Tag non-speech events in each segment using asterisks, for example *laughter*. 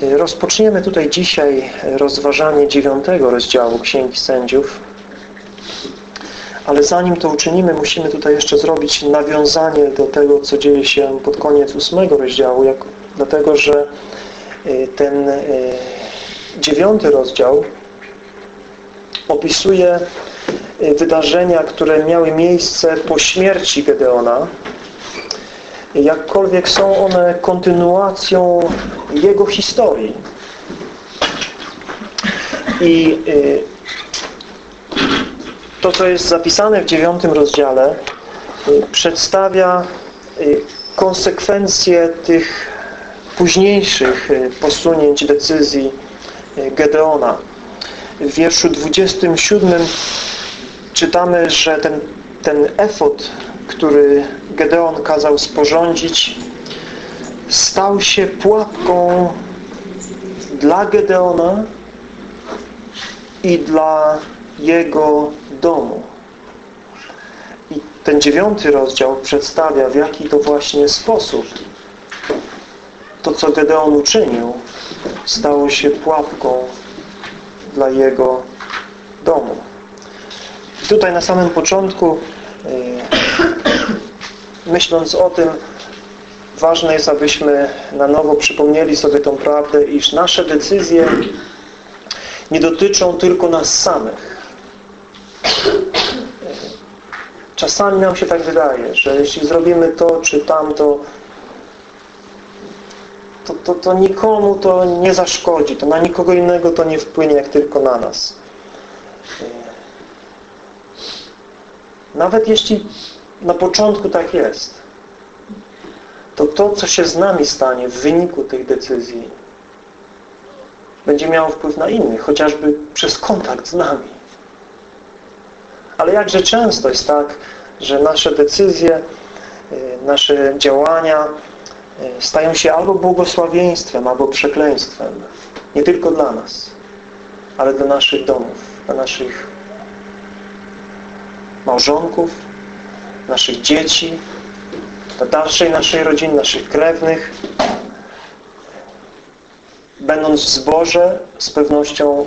Rozpoczniemy tutaj dzisiaj rozważanie dziewiątego rozdziału Księgi Sędziów. Ale zanim to uczynimy, musimy tutaj jeszcze zrobić nawiązanie do tego, co dzieje się pod koniec ósmego rozdziału, jak, dlatego że y, ten y, dziewiąty rozdział opisuje y, wydarzenia, które miały miejsce po śmierci Gedeona, jakkolwiek są one kontynuacją jego historii. I to, co jest zapisane w dziewiątym rozdziale, przedstawia konsekwencje tych późniejszych posunięć decyzji Gedeona. W wierszu 27 czytamy, że ten, ten efot, który Gedeon kazał sporządzić, stał się pułapką dla Gedeona i dla jego domu. I ten dziewiąty rozdział przedstawia, w jaki to właśnie sposób to, co Gedeon uczynił, stało się pułapką dla jego domu. I tutaj na samym początku myśląc o tym ważne jest, abyśmy na nowo przypomnieli sobie tą prawdę, iż nasze decyzje nie dotyczą tylko nas samych. Czasami nam się tak wydaje, że jeśli zrobimy to czy tamto, to, to, to nikomu to nie zaszkodzi, to na nikogo innego to nie wpłynie, jak tylko na nas. Nawet jeśli na początku tak jest, to to, co się z nami stanie w wyniku tych decyzji, będzie miało wpływ na innych, chociażby przez kontakt z nami. Ale jakże często jest tak, że nasze decyzje, y, nasze działania y, stają się albo błogosławieństwem, albo przekleństwem. Nie tylko dla nas, ale dla naszych domów, dla naszych małżonków, naszych dzieci, dla dalszej naszej rodziny, naszych krewnych. Będąc w zborze, z pewnością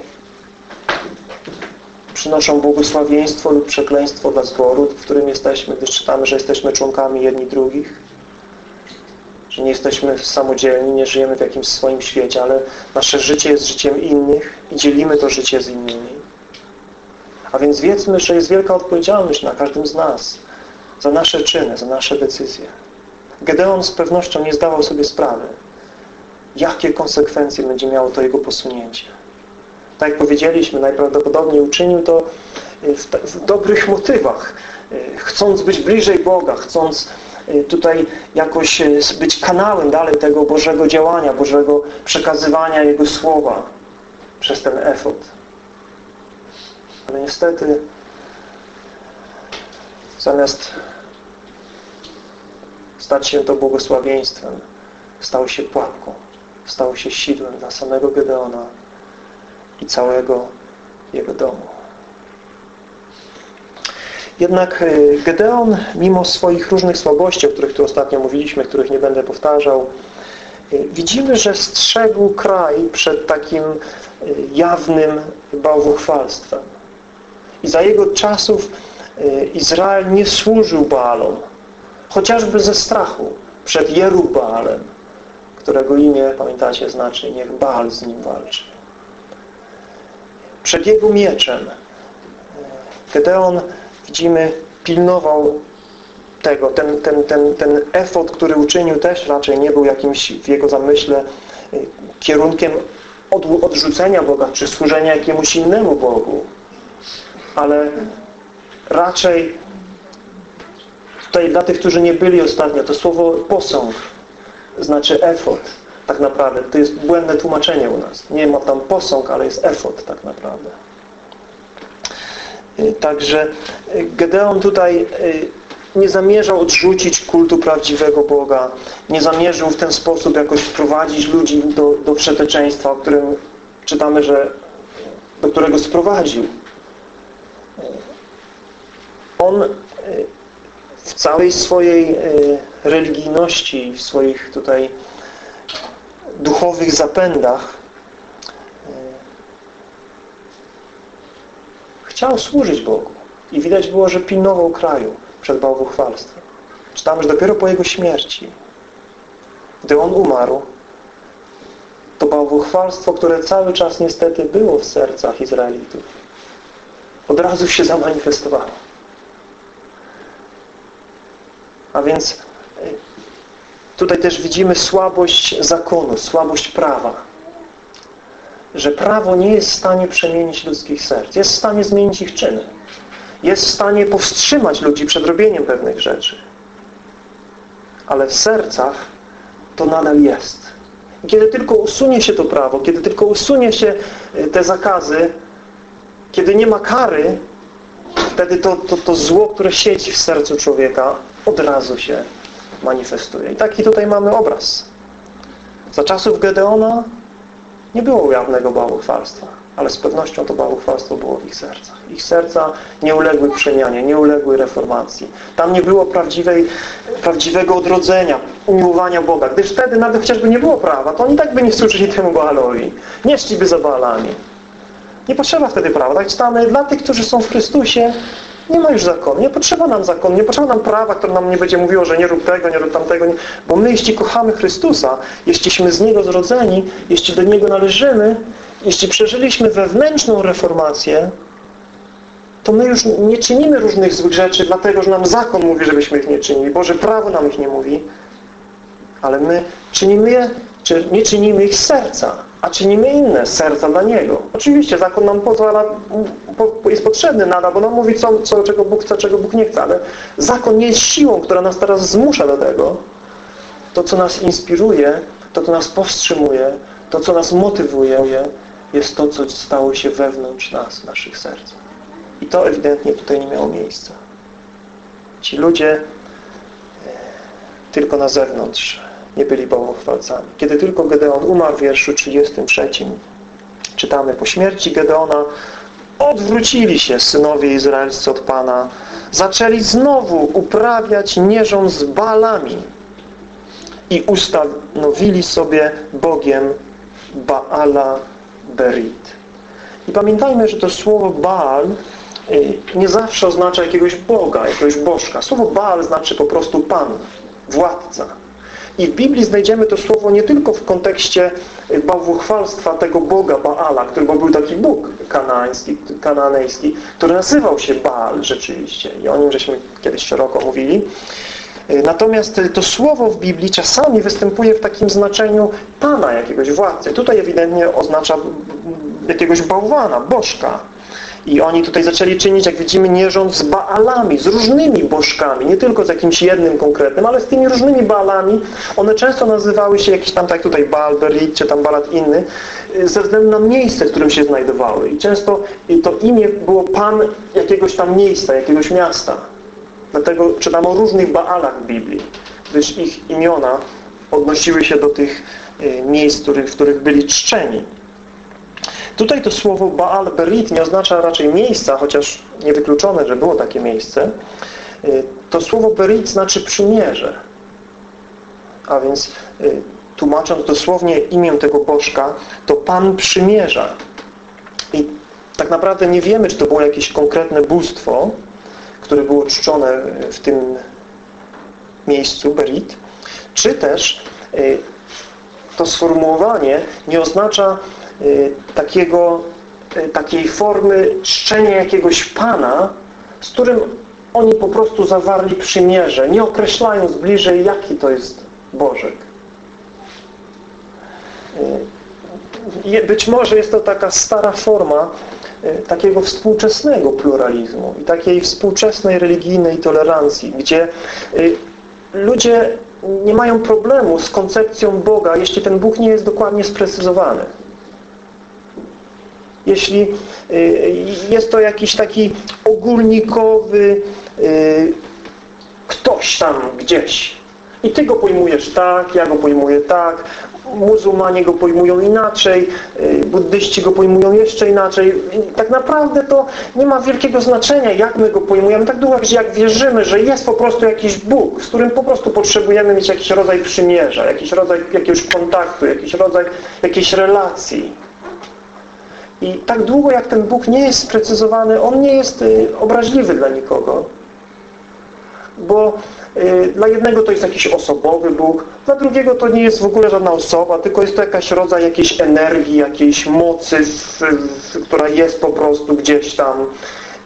przynoszą błogosławieństwo lub przekleństwo dla zboru, w którym jesteśmy, gdyż czytamy, że jesteśmy członkami jedni drugich, że nie jesteśmy samodzielni, nie żyjemy w jakimś swoim świecie, ale nasze życie jest życiem innych i dzielimy to życie z innymi. A więc wiedzmy, że jest wielka odpowiedzialność na każdym z nas za nasze czyny, za nasze decyzje. Gedeon z pewnością nie zdawał sobie sprawy, jakie konsekwencje będzie miało to jego posunięcie. Tak jak powiedzieliśmy, najprawdopodobniej uczynił to w, w dobrych motywach, chcąc być bliżej Boga, chcąc tutaj jakoś być kanałem dalej tego Bożego działania, Bożego przekazywania Jego Słowa przez ten efort. Ale niestety zamiast stać się to błogosławieństwem, stał się pułapką, stał się sidłem dla samego Gedeona i całego jego domu. Jednak e, Gedeon, mimo swoich różnych słabości, o których tu ostatnio mówiliśmy, których nie będę powtarzał, e, widzimy, że strzegł kraj przed takim e, jawnym bałwochwalstwem. I za jego czasów Izrael nie służył Baalom, chociażby ze strachu przed Jerubaalem, którego imię, pamiętacie, znaczy niech Baal z nim walczy. Przed jego mieczem Gedeon, widzimy, pilnował tego. Ten, ten, ten, ten efort, który uczynił też raczej nie był jakimś w jego zamyśle y, kierunkiem od, odrzucenia Boga, czy służenia jakiemuś innemu Bogu. Ale raczej tutaj dla tych, którzy nie byli ostatnio, to słowo posąg znaczy efort tak naprawdę. To jest błędne tłumaczenie u nas. Nie ma tam posąg, ale jest efort tak naprawdę. Y, także y, Gedeon tutaj y, nie zamierzał odrzucić kultu prawdziwego Boga. Nie zamierzył w ten sposób jakoś wprowadzić ludzi do, do przeteczeństwa, o którym czytamy, że do którego sprowadził. On w całej swojej religijności, w swoich tutaj duchowych zapędach e, chciał służyć Bogu. I widać było, że pilnował kraju przed bałwuchwalstwem. Czytamy, że dopiero po jego śmierci, gdy on umarł, to bałwuchwalstwo, które cały czas niestety było w sercach Izraelitów, od razu się zamanifestowało. A więc e, tutaj też widzimy słabość zakonu, słabość prawa. Że prawo nie jest w stanie przemienić ludzkich serc. Jest w stanie zmienić ich czyny. Jest w stanie powstrzymać ludzi przed robieniem pewnych rzeczy. Ale w sercach to nadal jest. Kiedy tylko usunie się to prawo, kiedy tylko usunie się e, te zakazy, kiedy nie ma kary, wtedy to, to, to zło, które siedzi w sercu człowieka, od razu się manifestuje. I taki tutaj mamy obraz. Za czasów Gedeona nie było ujawnego bałwochwalstwa, ale z pewnością to bałwochwalstwo było w ich sercach. Ich serca nie uległy przemianie, nie uległy reformacji. Tam nie było prawdziwej, prawdziwego odrodzenia, umiłowania Boga. Gdyż wtedy nawet chociażby nie było prawa, to oni tak by nie służyli temu Baalowi. Nie szliby za Baalami. Nie potrzeba wtedy prawa. Tak czytamy, dla tych, którzy są w Chrystusie, nie ma już zakonu. Nie potrzeba nam zakonu. Nie potrzeba nam prawa, które nam nie będzie mówiło, że nie rób tego, nie rób tamtego. Nie... Bo my, jeśli kochamy Chrystusa, jeśliśmy z Niego zrodzeni, jeśli do Niego należymy, jeśli przeżyliśmy wewnętrzną reformację, to my już nie czynimy różnych złych rzeczy, dlatego, że nam zakon mówi, żebyśmy ich nie czynili. Boże prawo nam ich nie mówi. Ale my czynimy je, czy nie czynimy ich serca a czynimy inne serca dla Niego. Oczywiście zakon nam pozwala, jest potrzebny nadal, bo nam mówi, co, co, czego Bóg chce, czego Bóg nie chce, ale zakon nie jest siłą, która nas teraz zmusza do tego. To, co nas inspiruje, to, co nas powstrzymuje, to, co nas motywuje, jest to, co stało się wewnątrz nas, naszych serc. I to ewidentnie tutaj nie miało miejsca. Ci ludzie e, tylko na zewnątrz nie byli bałwochwalcami. Kiedy tylko Gedeon umarł w wierszu 33, czytamy po śmierci Gedeona odwrócili się synowie izraelscy od Pana, zaczęli znowu uprawiać nierząd z Baalami i ustanowili sobie Bogiem Baala Berit. I pamiętajmy, że to słowo Baal y, nie zawsze oznacza jakiegoś Boga, jakiegoś bożka. Słowo Baal znaczy po prostu Pan, władca. I w Biblii znajdziemy to słowo nie tylko w kontekście bałwuchwalstwa tego Boga Baala, który był taki Bóg kanański, kananejski, który nazywał się Baal rzeczywiście. I o nim żeśmy kiedyś szeroko mówili. Natomiast to słowo w Biblii czasami występuje w takim znaczeniu Pana, jakiegoś władcy. Tutaj ewidentnie oznacza jakiegoś bałwana, bożka. I oni tutaj zaczęli czynić, jak widzimy, nierząd z Baalami, z różnymi bożkami, nie tylko z jakimś jednym konkretnym, ale z tymi różnymi Baalami. One często nazywały się jakiś tam, tak tutaj Baal Berit, czy tam Balat inny, ze względu na miejsce, w którym się znajdowały. I często to imię było Pan jakiegoś tam miejsca, jakiegoś miasta. Dlatego czytamy o różnych Baalach w Biblii, gdyż ich imiona odnosiły się do tych e, miejsc, w których byli czczeni. Tutaj to słowo Baal Berit nie oznacza raczej miejsca, chociaż niewykluczone, że było takie miejsce. Y, to słowo Berit znaczy przymierze. A więc y, tłumacząc dosłownie imię tego bożka, to Pan przymierza. I tak naprawdę nie wiemy, czy to było jakieś konkretne bóstwo, które było czczone w tym miejscu, Berit, czy też y, to sformułowanie nie oznacza Y, takiego, y, takiej formy czczenia jakiegoś Pana, z którym oni po prostu zawarli przymierze, nie określając bliżej, jaki to jest Bożek. Y, być może jest to taka stara forma takiego współczesnego pluralizmu i takiej współczesnej religijnej tolerancji, gdzie ludzie nie mają problemu z koncepcją Boga, jeśli ten Bóg nie jest dokładnie sprecyzowany jeśli y, jest to jakiś taki ogólnikowy y, ktoś tam gdzieś i ty go pojmujesz tak, ja go pojmuję tak, muzułmanie go pojmują inaczej, y, buddyści go pojmują jeszcze inaczej. I tak naprawdę to nie ma wielkiego znaczenia, jak my go pojmujemy. Tak długo, jak wierzymy, że jest po prostu jakiś Bóg, z którym po prostu potrzebujemy mieć jakiś rodzaj przymierza, jakiś rodzaj jakiegoś kontaktu, jakiś rodzaj jakiejś relacji. I tak długo, jak ten Bóg nie jest sprecyzowany, on nie jest y, obraźliwy dla nikogo. Bo Y, dla jednego to jest jakiś osobowy Bóg, dla drugiego to nie jest w ogóle żadna osoba, tylko jest to jakaś rodzaj jakiejś energii, jakiejś mocy, która jest po prostu gdzieś tam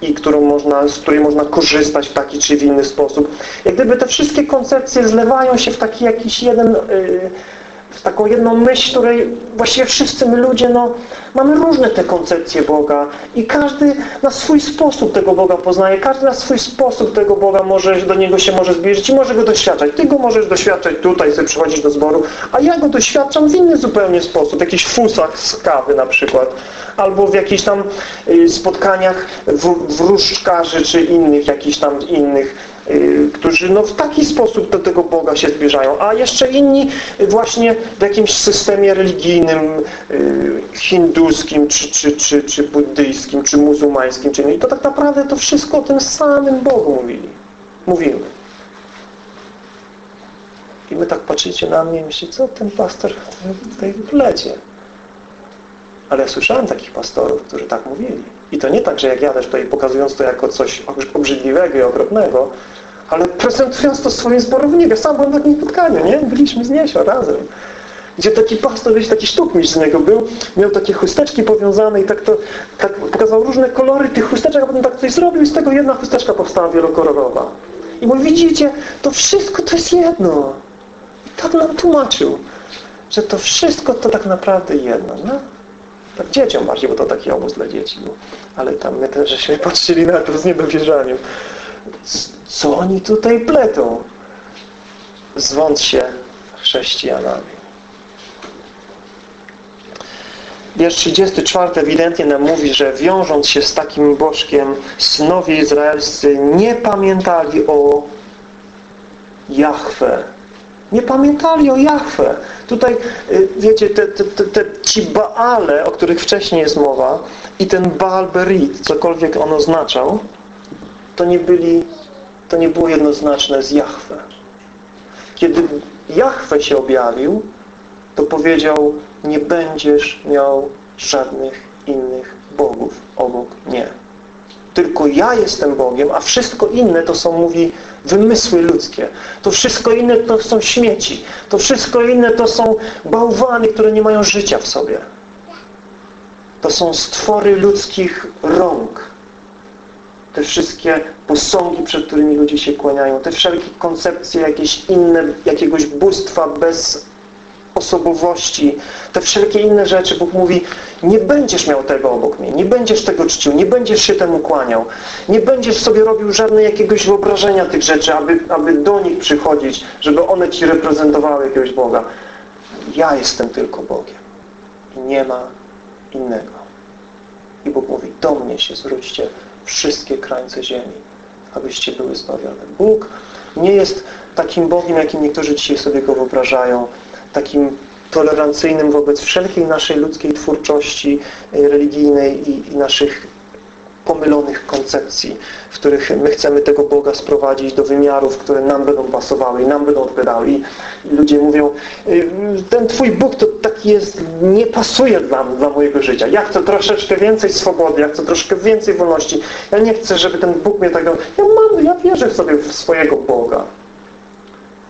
i którą można, z której można korzystać w taki czy w inny sposób. Jak gdyby te wszystkie koncepcje zlewają się w taki jakiś jeden... Taką jedną myśl, której właściwie wszyscy my ludzie no, mamy różne te koncepcje Boga i każdy na swój sposób tego Boga poznaje, każdy na swój sposób tego Boga może, do Niego się może zbliżyć i może Go doświadczać. Ty Go możesz doświadczać tutaj, sobie przychodzisz do zboru, a ja Go doświadczam w inny zupełnie sposób, w jakichś fusach z kawy na przykład, albo w jakichś tam y, spotkaniach wróżkarzy czy innych, jakichś tam innych którzy no, w taki sposób do tego Boga się zbliżają, a jeszcze inni właśnie w jakimś systemie religijnym y, hinduskim, czy, czy, czy, czy buddyjskim, czy muzułmańskim, czy nie. I to tak naprawdę to wszystko o tym samym Bogu mówili. Mówimy. I my tak patrzycie na mnie i myślicie, co ten pastor tutaj plecie? Ale ja słyszałem takich pastorów, którzy tak mówili. I to nie tak, że jak jadę tutaj pokazując to jako coś obrzydliwego i okropnego, ale prezentując to swoim zborownikiem. Sam byłem na takim spotkaniu, nie? Byliśmy z Niesio razem. Gdzie taki pastor, wiecie, taki sztukmistrz z niego był, miał takie chusteczki powiązane i tak to tak pokazał różne kolory tych chusteczek, a potem tak coś zrobił i z tego jedna chusteczka powstała wielokolorowa. I mówi, widzicie, to wszystko to jest jedno. I tak nam tłumaczył, że to wszystko to tak naprawdę jedno. No? Tak dzieciom bardziej, bo to taki obóz dla dzieci był. Ale tam my też żeśmy patrzyli na to z niedowierzaniem. Co oni tutaj pletą? Zwąt się chrześcijanami. Wiersz 34 ewidentnie nam mówi, że wiążąc się z takim bożkiem, synowie izraelscy nie pamiętali o Jahwe. Nie pamiętali o Jahwe. Tutaj, y, wiecie, te, te, te, ci Baale, o których wcześniej jest mowa i ten Baal Berit, cokolwiek on oznaczał, to nie byli to nie było jednoznaczne z Jahwe. Kiedy Jahwe się objawił, to powiedział, nie będziesz miał żadnych innych bogów obok mnie. Tylko ja jestem Bogiem, a wszystko inne to są, mówi, wymysły ludzkie. To wszystko inne to są śmieci. To wszystko inne to są bałwany, które nie mają życia w sobie. To są stwory ludzkich rąk te wszystkie posągi, przed którymi ludzie się kłaniają, te wszelkie koncepcje jakieś inne, jakiegoś bóstwa bez osobowości, te wszelkie inne rzeczy, Bóg mówi, nie będziesz miał tego obok mnie, nie będziesz tego czcił, nie będziesz się temu kłaniał, nie będziesz sobie robił żadnej jakiegoś wyobrażenia tych rzeczy, aby, aby do nich przychodzić, żeby one Ci reprezentowały jakiegoś Boga. Ja jestem tylko Bogiem i nie ma innego. I Bóg mówi, do mnie się zwróćcie, wszystkie krańce ziemi, abyście były zbawione. Bóg nie jest takim Bogiem, jakim niektórzy dzisiaj sobie go wyobrażają, takim tolerancyjnym wobec wszelkiej naszej ludzkiej twórczości e, religijnej i, i naszych pomylonych koncepcji, w których my chcemy tego Boga sprowadzić do wymiarów, które nam będą pasowały i nam będą odpowiadały. I ludzie mówią, y, ten Twój Bóg to taki jest, nie pasuje dla, dla mojego życia. Ja chcę troszeczkę więcej swobody, ja chcę troszkę więcej wolności. Ja nie chcę, żeby ten Bóg mnie tak... Ja mam, ja wierzę sobie w swojego Boga.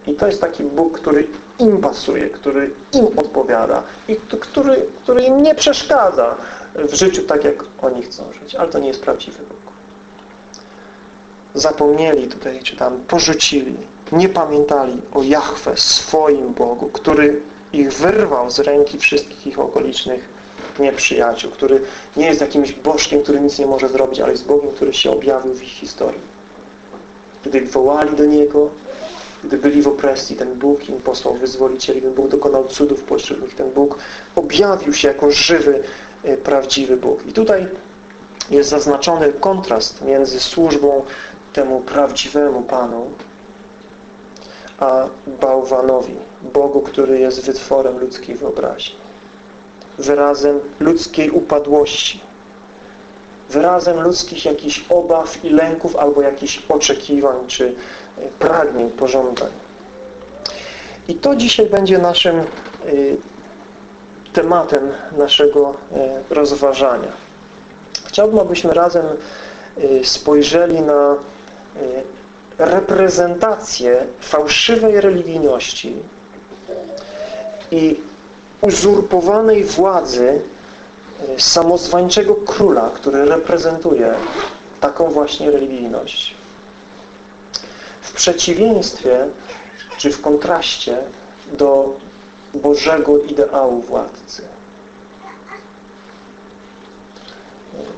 I to jest taki Bóg, który im pasuje, który im odpowiada i który, który im nie przeszkadza w życiu tak, jak oni chcą żyć. Ale to nie jest prawdziwy Bóg. Zapomnieli, tutaj czytam, porzucili, nie pamiętali o Jahwe, swoim Bogu, który ich wyrwał z ręki wszystkich ich okolicznych nieprzyjaciół, który nie jest jakimś bożkiem, który nic nie może zrobić, ale jest Bogiem, który się objawił w ich historii. Gdy wołali do Niego, gdy byli w opresji, ten Bóg im posłał wyzwolicieli, ten Bóg dokonał cudów pośród nich, ten Bóg objawił się jako żywy, prawdziwy Bóg. I tutaj jest zaznaczony kontrast między służbą temu prawdziwemu Panu, a bałwanowi, Bogu, który jest wytworem ludzkiej wyobraźni, wyrazem ludzkiej upadłości, wyrazem ludzkich jakichś obaw i lęków albo jakichś oczekiwań czy pragnień, pożądań. I to dzisiaj będzie naszym y, tematem naszego y, rozważania. Chciałbym, abyśmy razem y, spojrzeli na reprezentację fałszywej religijności i uzurpowanej władzy samozwańczego króla, który reprezentuje taką właśnie religijność. W przeciwieństwie czy w kontraście do Bożego ideału władcy.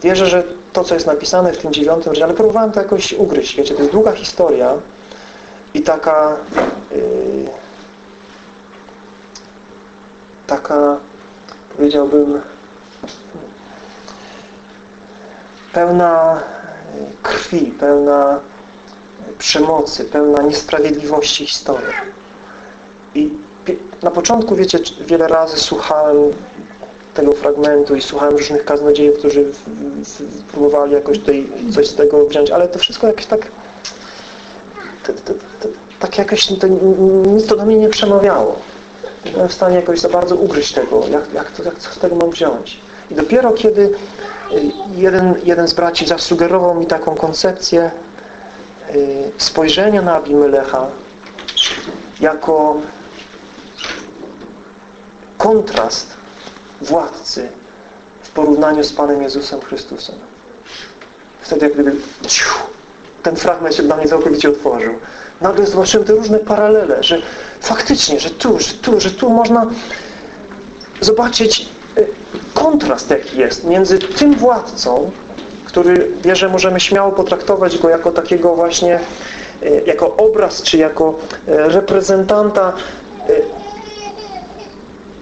Wierzę, że to, co jest napisane w tym dziewiątym rozdziale, próbowałem to jakoś ugryźć. Wiecie, to jest długa historia i taka yy, taka powiedziałbym pełna krwi, pełna przemocy, pełna niesprawiedliwości historia. I na początku, wiecie, wiele razy słuchałem tego fragmentu i słuchałem różnych kaznodziejów, którzy próbowali jakoś tutaj coś z tego wziąć, ale to wszystko jakieś tak to, to, to, tak jakoś to, nic to do mnie nie przemawiało. Nie byłem w stanie jakoś za bardzo ugryźć tego, jak, jak, to, jak co z tego mam wziąć. I dopiero kiedy y, jeden, jeden z braci zasugerował mi taką koncepcję y, spojrzenia na Abimelecha jako kontrast władcy w porównaniu z Panem Jezusem Chrystusem. Wtedy jak gdyby ciu, ten fragment się dla mnie całkowicie otworzył. Nagle zobaczyłem te różne paralele, że faktycznie, że tu, że tu, że tu można zobaczyć y, kontrast jaki jest między tym władcą, który wie, że możemy śmiało potraktować go jako takiego właśnie, y, jako obraz, czy jako y, reprezentanta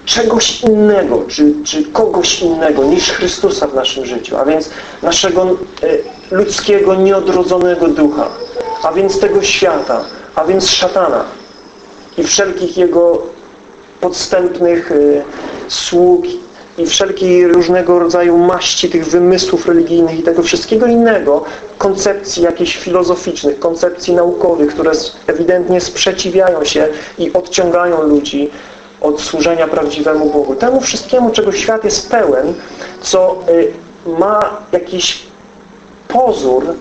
czegoś innego, czy, czy kogoś innego niż Chrystusa w naszym życiu, a więc naszego ludzkiego, nieodrodzonego ducha, a więc tego świata, a więc szatana i wszelkich jego podstępnych sług i wszelkiej różnego rodzaju maści tych wymysłów religijnych i tego wszystkiego innego, koncepcji jakichś filozoficznych, koncepcji naukowych, które ewidentnie sprzeciwiają się i odciągają ludzi od służenia prawdziwemu Bogu. Temu wszystkiemu, czego świat jest pełen, co y, ma jakiś pozór y,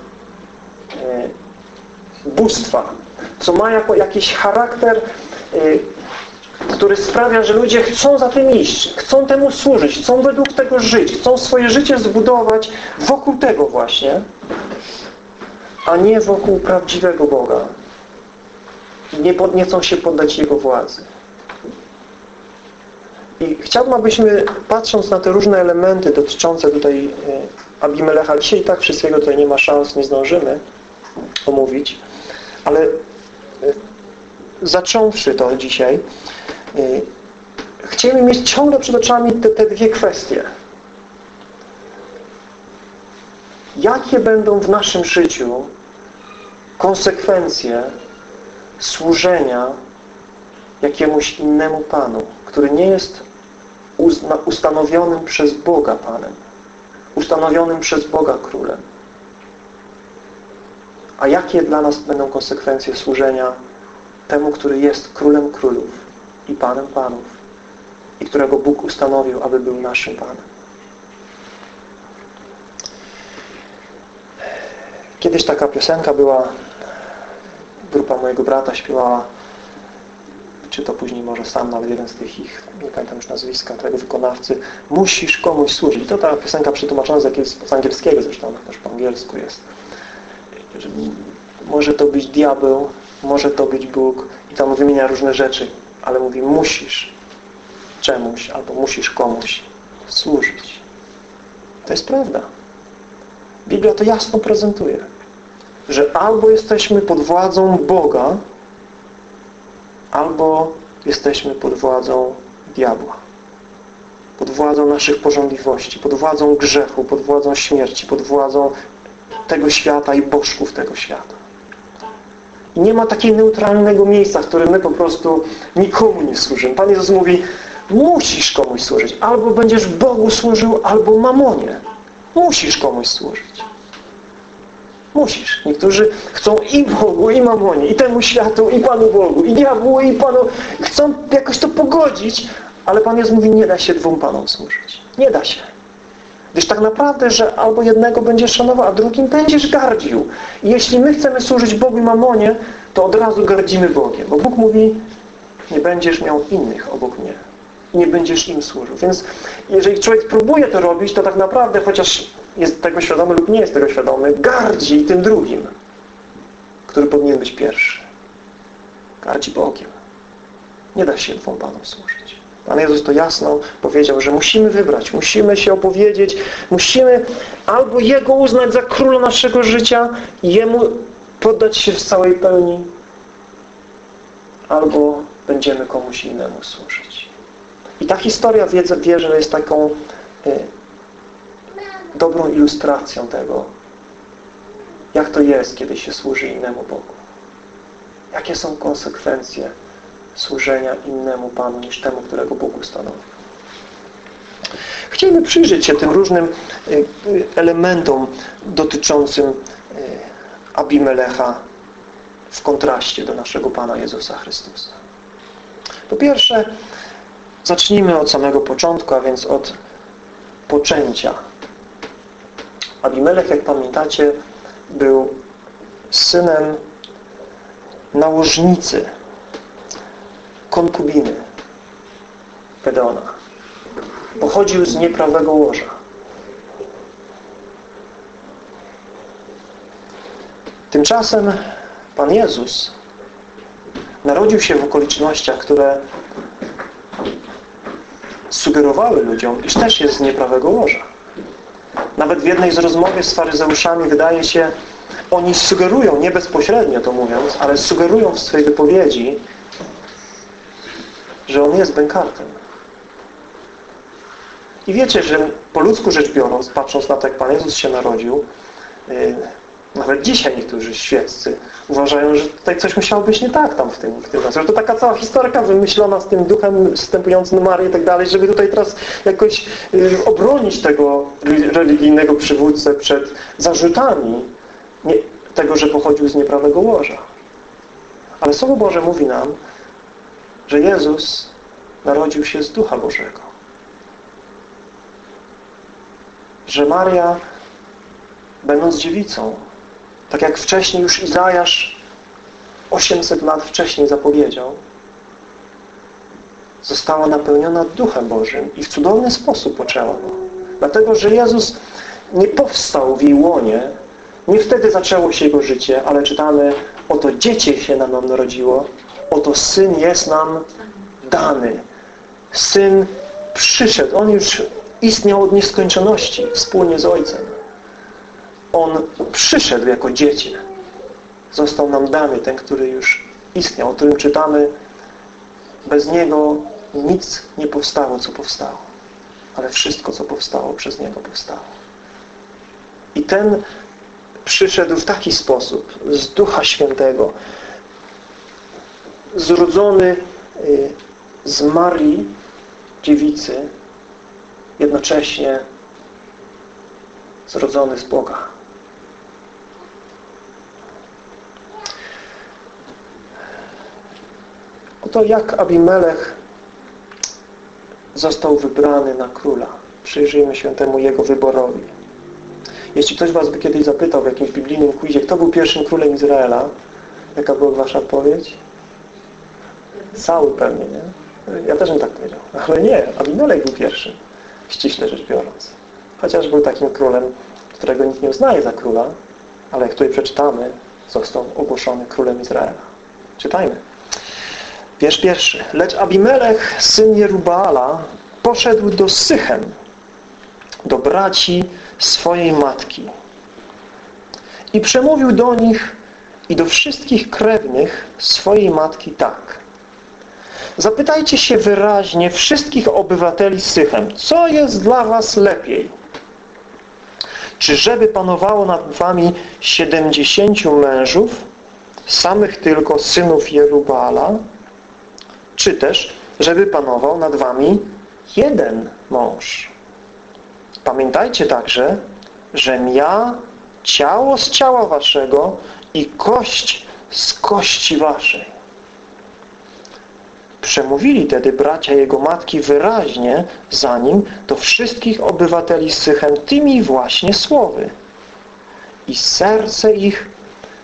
bóstwa, co ma jako jakiś charakter y, który sprawia, że ludzie chcą za tym iść, chcą temu służyć, chcą według tego żyć, chcą swoje życie zbudować wokół tego właśnie, a nie wokół prawdziwego Boga. Nie, pod, nie chcą się poddać Jego władzy. I chciałbym, abyśmy patrząc na te różne elementy dotyczące tutaj e, Abimelecha, dzisiaj i tak wszystkiego tutaj nie ma szans, nie zdążymy omówić, ale e, zacząwszy to dzisiaj, Y, chcemy mieć ciągle przed oczami te, te dwie kwestie. Jakie będą w naszym życiu konsekwencje służenia jakiemuś innemu Panu, który nie jest ustanowionym przez Boga Panem, ustanowionym przez Boga Królem. A jakie dla nas będą konsekwencje służenia temu, który jest Królem Królów, i Panem Panów i którego Bóg ustanowił, aby był naszym Panem. Kiedyś taka piosenka była, grupa mojego brata śpiewała, czy to później może sam, nawet jeden z tych ich, nie pamiętam już nazwiska, tego wykonawcy, musisz komuś służyć. To ta piosenka przetłumaczona z angielskiego, zresztą też po angielsku jest. Może to być diabeł, może to być Bóg i tam wymienia różne rzeczy ale mówi musisz czemuś albo musisz komuś służyć. To jest prawda. Biblia to jasno prezentuje, że albo jesteśmy pod władzą Boga, albo jesteśmy pod władzą diabła. Pod władzą naszych porządliwości, pod władzą grzechu, pod władzą śmierci, pod władzą tego świata i bożków tego świata. I nie ma takiego neutralnego miejsca, w którym my po prostu nikomu nie służymy. Pan Jezus mówi, musisz komuś służyć. Albo będziesz Bogu służył, albo mamonie. Musisz komuś służyć. Musisz. Niektórzy chcą i Bogu, i mamonie, i temu światu, i Panu Bogu, i diabłu, i Panu. Chcą jakoś to pogodzić, ale Pan Jezus mówi, nie da się dwóm Panom służyć. Nie da się. Gdyż tak naprawdę, że albo jednego będziesz szanował, a drugim będziesz gardził. I jeśli my chcemy służyć Bogu i mamonie, to od razu gardzimy Bogiem. Bo Bóg mówi, nie będziesz miał innych obok mnie. I nie będziesz im służył. Więc jeżeli człowiek próbuje to robić, to tak naprawdę, chociaż jest tego świadomy lub nie jest tego świadomy, gardzi tym drugim, który powinien być pierwszy. Gardzi Bogiem. Nie da się dwom Panom służyć. Pan Jezus to jasno powiedział, że musimy wybrać, musimy się opowiedzieć, musimy albo Jego uznać za króla naszego życia i Jemu poddać się w całej pełni, albo będziemy komuś innemu służyć. I ta historia wierzę, jest taką y, dobrą ilustracją tego, jak to jest, kiedy się służy innemu Bogu. Jakie są konsekwencje służenia innemu Panu niż temu, którego Bóg ustanowił. Chcielibyśmy przyjrzeć się tym różnym y, y, elementom dotyczącym y, Abimelecha w kontraście do naszego Pana Jezusa Chrystusa. Po pierwsze, zacznijmy od samego początku, a więc od poczęcia. Abimelech, jak pamiętacie, był synem nałożnicy konkubiny Pedona. Pochodził z nieprawego łoża. Tymczasem Pan Jezus narodził się w okolicznościach, które sugerowały ludziom, iż też jest z nieprawego łoża. Nawet w jednej z rozmowy z faryzeuszami wydaje się, oni sugerują, nie bezpośrednio to mówiąc, ale sugerują w swojej wypowiedzi, że on jest bękartem. I wiecie, że po ludzku rzecz biorąc, patrząc na to, jak Pan Jezus się narodził, yy, nawet dzisiaj niektórzy świeccy uważają, że tutaj coś musiało być nie tak tam w tym. W tym że to taka cała historyka wymyślona z tym duchem wstępującym Marię i tak dalej, żeby tutaj teraz jakoś yy, obronić tego religijnego przywódcę przed zarzutami nie, tego, że pochodził z nieprawego łoża. Ale Słowo Boże mówi nam, że Jezus narodził się z Ducha Bożego. Że Maria, będąc dziewicą, tak jak wcześniej już Izajasz 800 lat wcześniej zapowiedział, została napełniona Duchem Bożym i w cudowny sposób poczęła go. Dlatego, że Jezus nie powstał w jej łonie, nie wtedy zaczęło się Jego życie, ale czytamy, oto dziecię się nam narodziło, oto Syn jest nam dany. Syn przyszedł. On już istniał od nieskończoności wspólnie z Ojcem. On przyszedł jako dziecię. Został nam dany ten, który już istniał, o którym czytamy. Bez Niego nic nie powstało, co powstało. Ale wszystko, co powstało, przez Niego powstało. I ten przyszedł w taki sposób, z Ducha Świętego, zrodzony y, z Marii, dziewicy, jednocześnie zrodzony z Boga. Oto jak Abimelech został wybrany na króla. Przyjrzyjmy się temu jego wyborowi. Jeśli ktoś Was by kiedyś zapytał w jakimś biblijnym quizie, kto był pierwszym królem Izraela, jaka była Wasza odpowiedź? Saul pewnie, nie? Ja też bym tak powiedział. Ale nie, Abimelech był pierwszym, ściśle rzecz biorąc. Chociaż był takim królem, którego nikt nie uznaje za króla, ale jak tutaj przeczytamy, został ogłoszony królem Izraela. Czytajmy. Wiersz pierwszy. Lecz Abimelech, syn Jerubala, poszedł do Sychem, do braci swojej matki i przemówił do nich i do wszystkich krewnych swojej matki tak. Zapytajcie się wyraźnie wszystkich obywateli Sychem, co jest dla was lepiej? Czy żeby panowało nad wami siedemdziesięciu mężów samych tylko synów Jerubala, czy też, żeby panował nad wami jeden mąż. Pamiętajcie także, że ja ciało z ciała waszego i kość z kości waszej. Przemówili tedy bracia jego matki wyraźnie za nim do wszystkich obywateli Sychem tymi właśnie słowy. I serce ich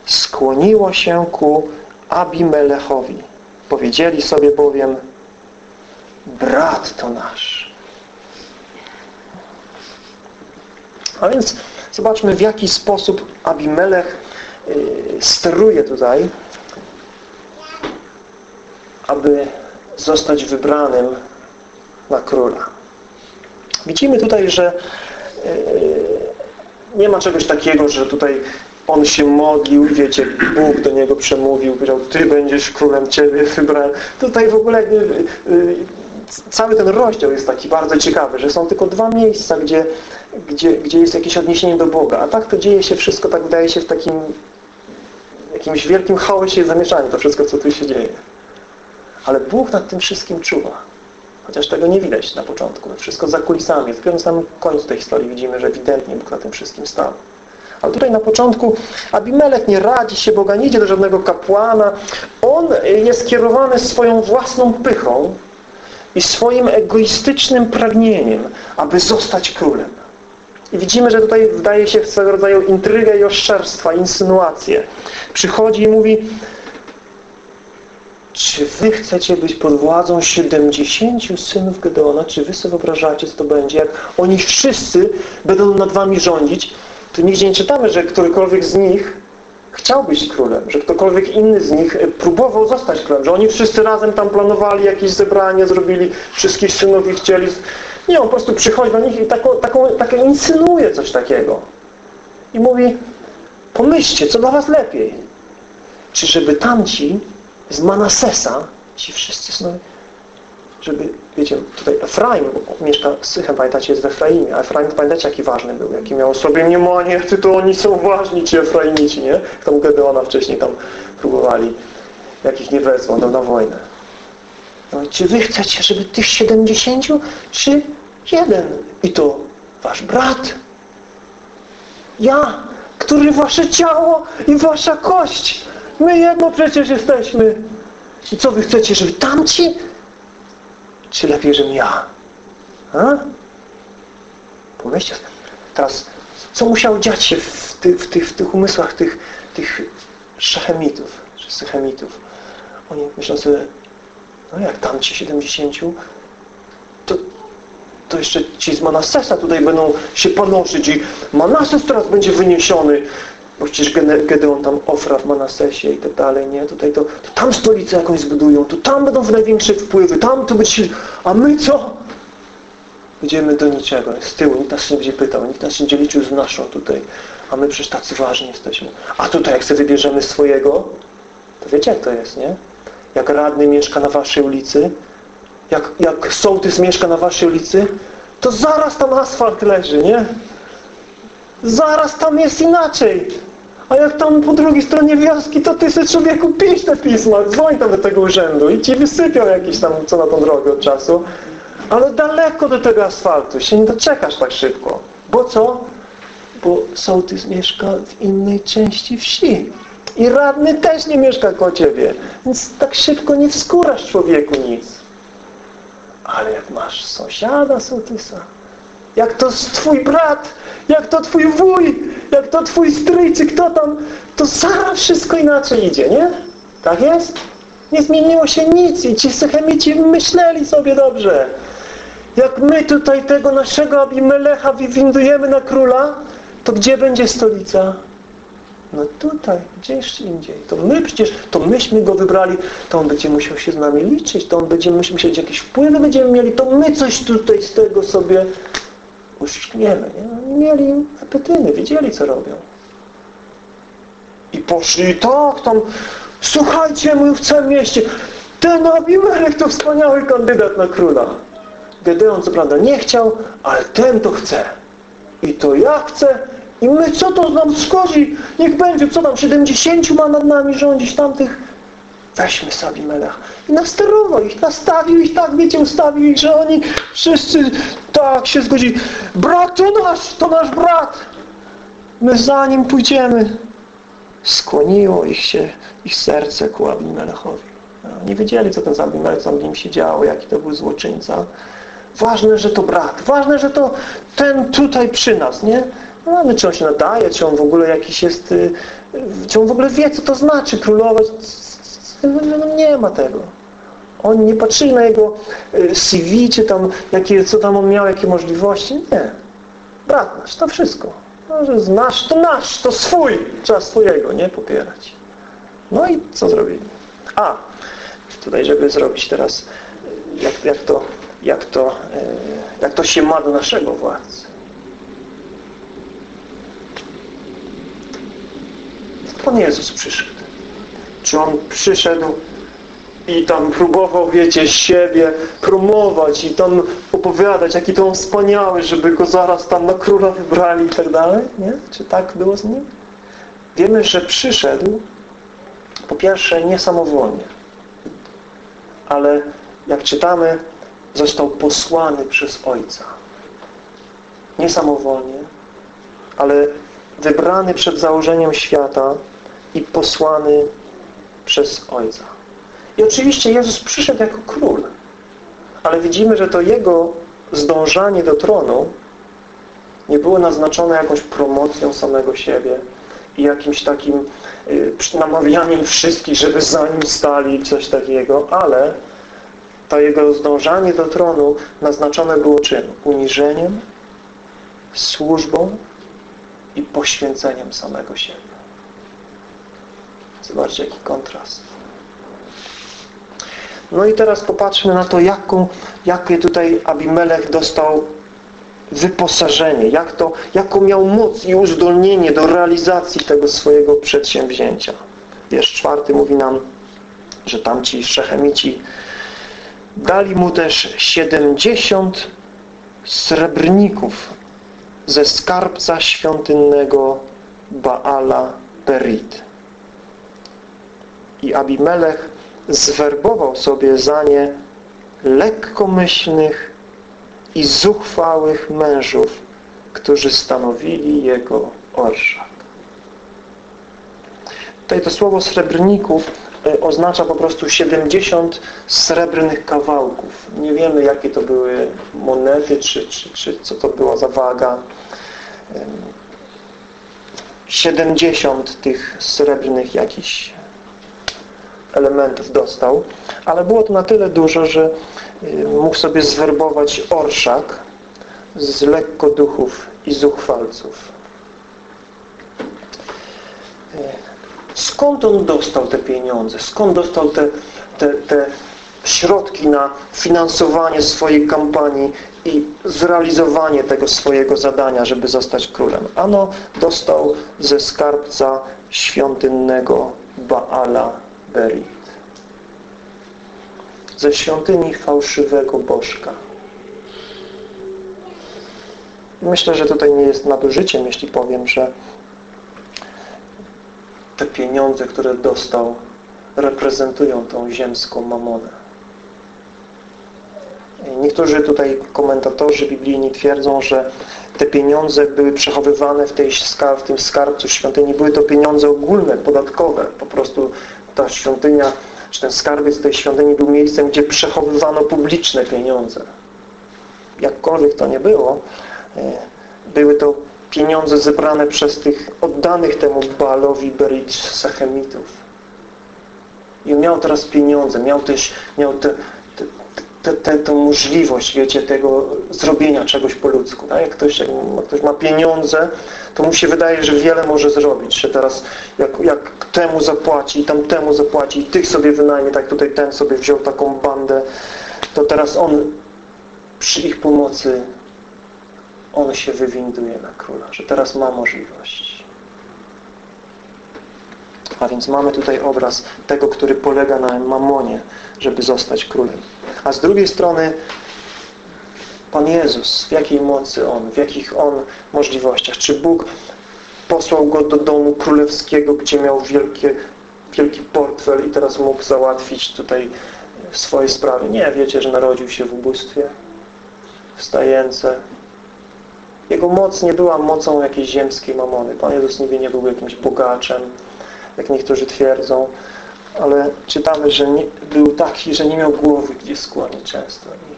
skłoniło się ku Abimelechowi. Powiedzieli sobie bowiem, brat to nasz. A więc zobaczmy w jaki sposób Abimelech y, steruje tutaj, aby zostać wybranym na króla. Widzimy tutaj, że y, nie ma czegoś takiego, że tutaj on się modlił, wiecie, Bóg do niego przemówił, powiedział, Ty będziesz królem, Ciebie wybrałem. Tutaj w ogóle y, cały ten rozdział jest taki bardzo ciekawy, że są tylko dwa miejsca, gdzie, gdzie, gdzie jest jakieś odniesienie do Boga. A tak to dzieje się wszystko, tak wydaje się w takim jakimś wielkim chaosie i zamieszaniu, to wszystko, co tu się dzieje. Ale Bóg nad tym wszystkim czuwa. Chociaż tego nie widać na początku. Wszystko za kulisami. Dopiero na samym końcu tej historii widzimy, że ewidentnie Bóg na tym wszystkim stał. Ale tutaj na początku Abimelech nie radzi się Boga, nie idzie do żadnego kapłana. On jest kierowany swoją własną pychą i swoim egoistycznym pragnieniem, aby zostać królem. I widzimy, że tutaj wdaje się w swego rodzaju intrygę i oszczerstwa, insynuację. Przychodzi i mówi czy wy chcecie być pod władzą 70 synów Gedeona? Czy wy sobie wyobrażacie, co to będzie? Jak oni wszyscy będą nad wami rządzić, to nigdzie nie czytamy, że którykolwiek z nich chciał być królem, że ktokolwiek inny z nich próbował zostać królem, że oni wszyscy razem tam planowali jakieś zebranie, zrobili, wszystkich synów ich chcieli. Nie, on po prostu przychodzi do nich i taką, taką, takie insynuuje coś takiego. I mówi, pomyślcie, co dla was lepiej. Czy żeby tamci z Manasesa, ci wszyscy synowie, żeby, wiecie, tutaj Efraim mieszka Sychem, pamiętacie, jest w Efraimie, a Efraim, pamiętacie, jaki ważny był, jaki miał sobie mniemanie, *laughs* ty to oni są ważni, ci Efraimici, nie? Tam Gedeona wcześniej tam próbowali, jakich nie wezwał na wojnę. No, czy wy chcecie, żeby tych 70, czy jeden? I to wasz brat. Ja, który wasze ciało i wasza kość. My jedno przecież jesteśmy. I co wy chcecie, żeby tamci czy lepiej, żebym ja? A? Pomyślcie, teraz, co musiało dziać się w, ty, w, tych, w tych umysłach tych, tych szachemitów, czy sychemitów? Oni myślą sobie, no jak tam ci 70, to, to jeszcze ci z Manassesa tutaj będą się panoszyć i Manasses teraz będzie wyniesiony bo przecież Gedeon tam Ofra w Manasesie i tak dalej, nie? Tutaj to, to tam stolicę jakąś zbudują, to tam będą największe wpływy, tam to będzie... A my co? Będziemy do niczego, z tyłu, nikt nas nie będzie pytał, nikt nas nie będzie liczył z naszą tutaj, a my przecież tacy ważni jesteśmy. A tutaj jak sobie wybierzemy swojego, to wiecie jak to jest, nie? Jak radny mieszka na waszej ulicy, jak, jak sołtys mieszka na waszej ulicy, to zaraz tam asfalt leży, nie? Zaraz tam jest inaczej. A jak tam po drugiej stronie wioski, to ty sobie człowieku pisz te pisma, dzwoń tam do tego urzędu i ci wysypią jakieś tam co na tą drogę od czasu. Ale daleko do tego asfaltu, się nie doczekasz tak szybko. Bo co? Bo sołtys mieszka w innej części wsi. I radny też nie mieszka koło ciebie. Więc tak szybko nie wskórasz człowieku nic. Ale jak masz sąsiada sołtysa, jak to twój brat, jak to twój wuj, jak to twój stryj, czy kto tam, to zaraz wszystko inaczej idzie, nie? Tak jest? Nie zmieniło się nic i ci Sychemici myśleli sobie dobrze. Jak my tutaj tego naszego Abimelecha wywindujemy na króla, to gdzie będzie stolica? No tutaj, gdzieś indziej. To my przecież, to myśmy go wybrali, to on będzie musiał się z nami liczyć, to on będzie musiał mieć jakieś wpływy będziemy mieli, to my coś tutaj z tego sobie uszczkniemy. Nie? Oni mieli apetyny, wiedzieli co robią. I poszli tak tam, słuchajcie mój w całym mieście, ten Abimelech to wspaniały kandydat na króla. Gedeon co prawda nie chciał, ale ten to chce. I to ja chcę, I my, co to nam szkodzi? Niech będzie, co tam, 70 ma nad nami rządzić tamtych. Weźmy sobie Melech. I nasterował ich, nastawił ich tak, wiecie, ustawił ich, że oni wszyscy tak się zgodzili. Brat to nasz, to nasz brat. My za nim pójdziemy. Skłoniło ich się, ich serce ku Abimelechowi. Nie wiedzieli, co ten z Abimelech, co w nim się działo, jaki to był złoczyńca. Ważne, że to brat. Ważne, że to ten tutaj przy nas, nie? No ale czy on się nadaje, czy on w ogóle jakiś jest, y, czy on w ogóle wie, co to znaczy królować. No nie ma tego. Oni nie patrzyli na jego y, CV, czy tam, jakie, co tam on miał, jakie możliwości. Nie. Brat nasz, to wszystko. No, że nasz, to nasz, to swój. Trzeba swojego, nie popierać. No i co zrobili? A, tutaj, żeby zrobić teraz, y, jak, jak, to, jak, to, jak to się ma do naszego władcy. Pan Jezus przyszedł. Czy On przyszedł i tam próbował, wiecie, siebie promować i tam opowiadać, jaki to on wspaniały, żeby go zaraz tam na króla wybrali i tak dalej? Nie? Czy tak było z nim? Wiemy, że przyszedł po pierwsze niesamowolnie, ale jak czytamy, został posłany przez Ojca. Niesamowolnie, ale wybrany przed założeniem świata i posłany przez Ojca. I oczywiście Jezus przyszedł jako król, ale widzimy, że to Jego zdążanie do tronu nie było naznaczone jakąś promocją samego siebie i jakimś takim y, namawianiem wszystkich, żeby za nim stali coś takiego, ale to Jego zdążanie do tronu naznaczone było czym? Uniżeniem, służbą i poświęceniem samego siebie. Zobaczcie, jaki kontrast. No i teraz popatrzmy na to, jaką, jakie tutaj Abimelech dostał wyposażenie, jak to, jaką miał moc i uzdolnienie do realizacji tego swojego przedsięwzięcia. Wiersz czwarty mówi nam, że tamci Szechemici dali mu też 70 srebrników ze skarbca świątynnego Baala Perit. I Abimelech zwerbował sobie za nie lekkomyślnych i zuchwałych mężów, którzy stanowili jego orszak. Tutaj to słowo srebrników e, oznacza po prostu 70 srebrnych kawałków. Nie wiemy, jakie to były monety, czy, czy, czy co to była za waga. 70 tych srebrnych jakichś elementów dostał, ale było to na tyle dużo, że y, mógł sobie zwerbować orszak z lekkoduchów i zuchwalców. Y, skąd on dostał te pieniądze? Skąd dostał te, te, te środki na finansowanie swojej kampanii i zrealizowanie tego swojego zadania, żeby zostać królem? Ano dostał ze skarbca świątynnego Baala Berit. Ze świątyni fałszywego bożka. Myślę, że tutaj nie jest nadużyciem, jeśli powiem, że te pieniądze, które dostał, reprezentują tą ziemską mamonę. Niektórzy tutaj komentatorzy biblijni twierdzą, że te pieniądze były przechowywane w, tej, w tym skarbcu świątyni. Były to pieniądze ogólne, podatkowe. Po prostu ta świątynia, czy ten skarbiec tej świątyni był miejscem, gdzie przechowywano publiczne pieniądze. Jakkolwiek to nie było, e, były to pieniądze zebrane przez tych oddanych temu Baalowi Berit Sechemitów. I miał teraz pieniądze, miał też miał te, te, te, tę możliwość, wiecie, tego zrobienia czegoś po ludzku. Tak? Jak, ktoś, jak ktoś ma pieniądze, to mu się wydaje, że wiele może zrobić, że teraz jak, jak temu zapłaci, tam temu zapłaci, tych sobie wynajmie, tak tutaj ten sobie wziął taką bandę, to teraz on przy ich pomocy on się wywinduje na króla, że teraz ma możliwość. A więc mamy tutaj obraz tego, który polega na mamonie, żeby zostać królem. A z drugiej strony Pan Jezus, w jakiej mocy On, w jakich On możliwościach. Czy Bóg posłał go do domu królewskiego, gdzie miał wielkie, wielki portfel i teraz mógł załatwić tutaj swoje sprawy. Nie, wiecie, że narodził się w ubóstwie, w stajence. Jego moc nie była mocą jakiejś ziemskiej mamony. Pan Jezus nigdy nie był jakimś bogaczem, jak niektórzy twierdzą, ale czytamy, że nie, był taki, że nie miał głowy gdzie skłonić często. I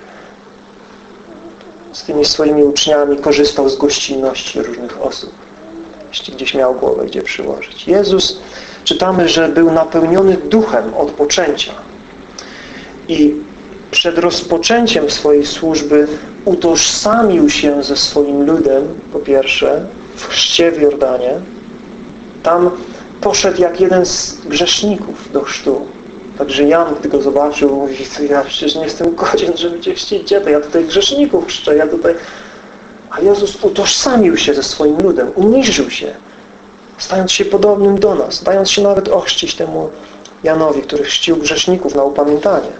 z tymi swoimi uczniami korzystał z gościnności różnych osób. Jeśli gdzieś miał głowę gdzie przyłożyć. Jezus, czytamy, że był napełniony duchem od poczęcia. I przed rozpoczęciem swojej służby utożsamił się ze swoim ludem, po pierwsze, w chrzcie w Jordanie. Tam poszedł jak jeden z grzeszników do chrztu. Także Jan, gdy go zobaczył, mówi, ja przecież nie jestem godzien, żeby Cię chrzcić. To? Ja tutaj grzeszników chrzczę, ja tutaj... A Jezus utożsamił się ze swoim ludem, uniżył się, stając się podobnym do nas, dając się nawet ochrzcić temu Janowi, który chrzcił grzeszników na upamiętanie.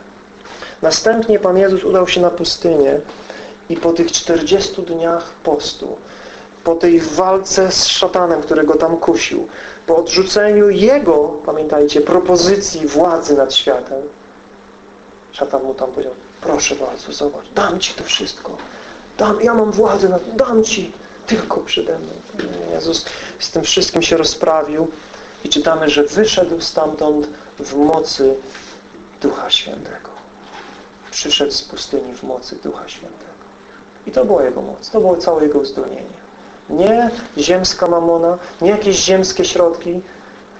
Następnie Pan Jezus udał się na pustynię i po tych 40 dniach postu, po tej walce z szatanem, którego tam kusił, po odrzuceniu Jego, pamiętajcie, propozycji władzy nad światem, szatan mu tam powiedział, proszę bardzo, zobacz, dam Ci to wszystko. Dam, ja mam władzę, nad, dam Ci tylko przede mną. Jezus z tym wszystkim się rozprawił i czytamy, że wyszedł stamtąd w mocy Ducha Świętego. Przyszedł z pustyni w mocy Ducha Świętego. I to była Jego moc. To było całe Jego uzdolnienie. Nie ziemska mamona, nie jakieś ziemskie środki,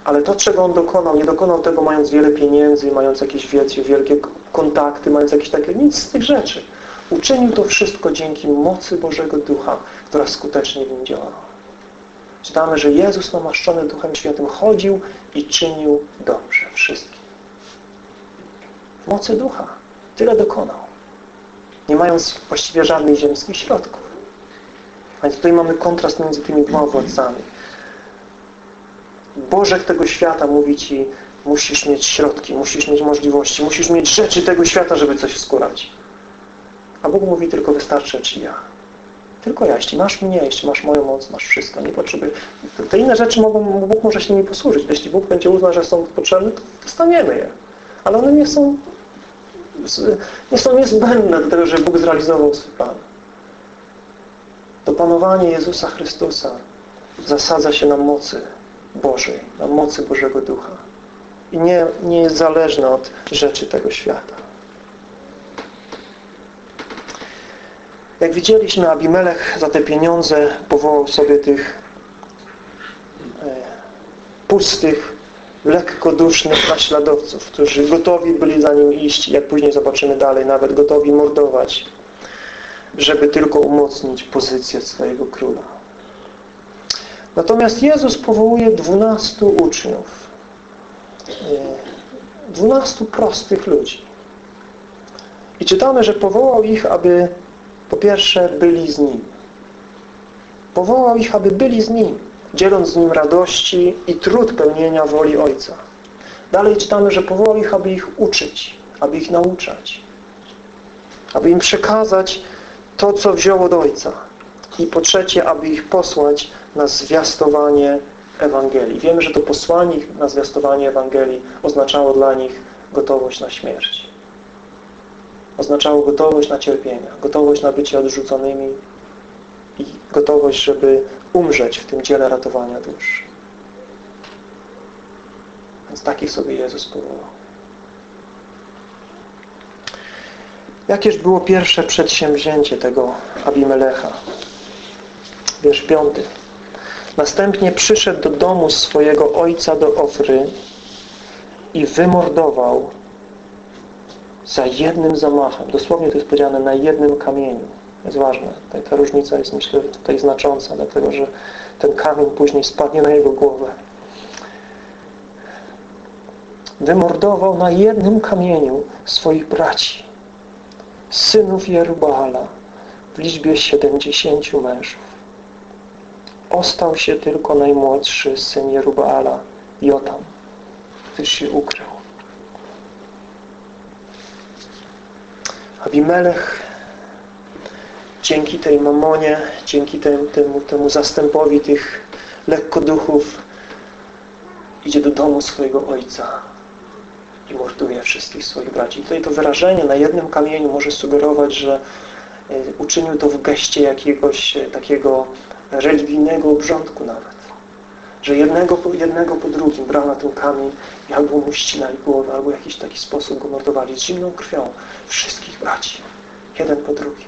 ale to, czego On dokonał, nie dokonał tego mając wiele pieniędzy, mając jakieś, wiecie, wielkie kontakty, mając jakieś takie, nic z tych rzeczy. Uczynił to wszystko dzięki mocy Bożego Ducha, która skutecznie w nim działała. Czytamy, że Jezus namaszczony Duchem Świętym chodził i czynił dobrze wszystkim. W mocy Ducha. Tyle dokonał. Nie mając właściwie żadnych ziemskich środków. A więc tutaj mamy kontrast między tymi dwoma władcami. Bożek tego świata mówi Ci, musisz mieć środki, musisz mieć możliwości, musisz mieć rzeczy tego świata, żeby coś wskórać. A Bóg mówi tylko wystarczy Ci ja. Tylko ja. Jeśli masz mnie, jeśli masz moją moc, masz wszystko. Nie potrzebujesz. Te inne rzeczy mogą, Bóg może się nimi posłużyć. Jeśli Bóg będzie uznał, że są potrzebne, to dostaniemy je. Ale one nie są nie są niezbędne do tego, żeby Bóg zrealizował swój plan. To panowanie Jezusa Chrystusa zasadza się na mocy Bożej, na mocy Bożego Ducha. I nie, nie jest zależne od rzeczy tego świata. Jak widzieliśmy, Abimelech za te pieniądze powołał sobie tych e, pustych, lekkodusznych naśladowców, którzy gotowi byli za nim iść, jak później zobaczymy dalej, nawet gotowi mordować, żeby tylko umocnić pozycję swojego króla. Natomiast Jezus powołuje dwunastu uczniów, e, dwunastu prostych ludzi. I czytamy, że powołał ich, aby po pierwsze byli z Nim. Powołał ich, aby byli z Nim, dzieląc z Nim radości i trud pełnienia woli Ojca. Dalej czytamy, że powołał ich, aby ich uczyć, aby ich nauczać, aby im przekazać to, co wziął od Ojca. I po trzecie, aby ich posłać na zwiastowanie Ewangelii. Wiemy, że to posłanie na zwiastowanie Ewangelii oznaczało dla nich gotowość na śmierć oznaczało gotowość na cierpienia, gotowość na bycie odrzuconymi i gotowość, żeby umrzeć w tym dziele ratowania dusz. Więc takich sobie Jezus powołał. Jakież było pierwsze przedsięwzięcie tego Abimelecha? Wiersz piąty. Następnie przyszedł do domu swojego ojca do Ofry i wymordował za jednym zamachem. Dosłownie to jest powiedziane na jednym kamieniu. Jest ważne. Tutaj ta różnica jest myślę tutaj znacząca, dlatego że ten kamień później spadnie na jego głowę. Wymordował na jednym kamieniu swoich braci, synów Jerubaala w liczbie 70 mężów. Ostał się tylko najmłodszy syn Jerubaala, Jotam, gdyż się ukrył. Abimelech dzięki tej mamonie, dzięki temu, temu, temu zastępowi tych lekko duchów idzie do domu swojego ojca morduje wszystkich swoich braci. I tutaj to wyrażenie na jednym kamieniu może sugerować, że e, uczynił to w geście jakiegoś e, takiego religijnego obrządku nawet. Że jednego po, jednego po drugim brał na ten kamień i albo mu ścinali głowę, albo w jakiś taki sposób go mordowali z zimną krwią. Wszystkich braci. Jeden po drugim.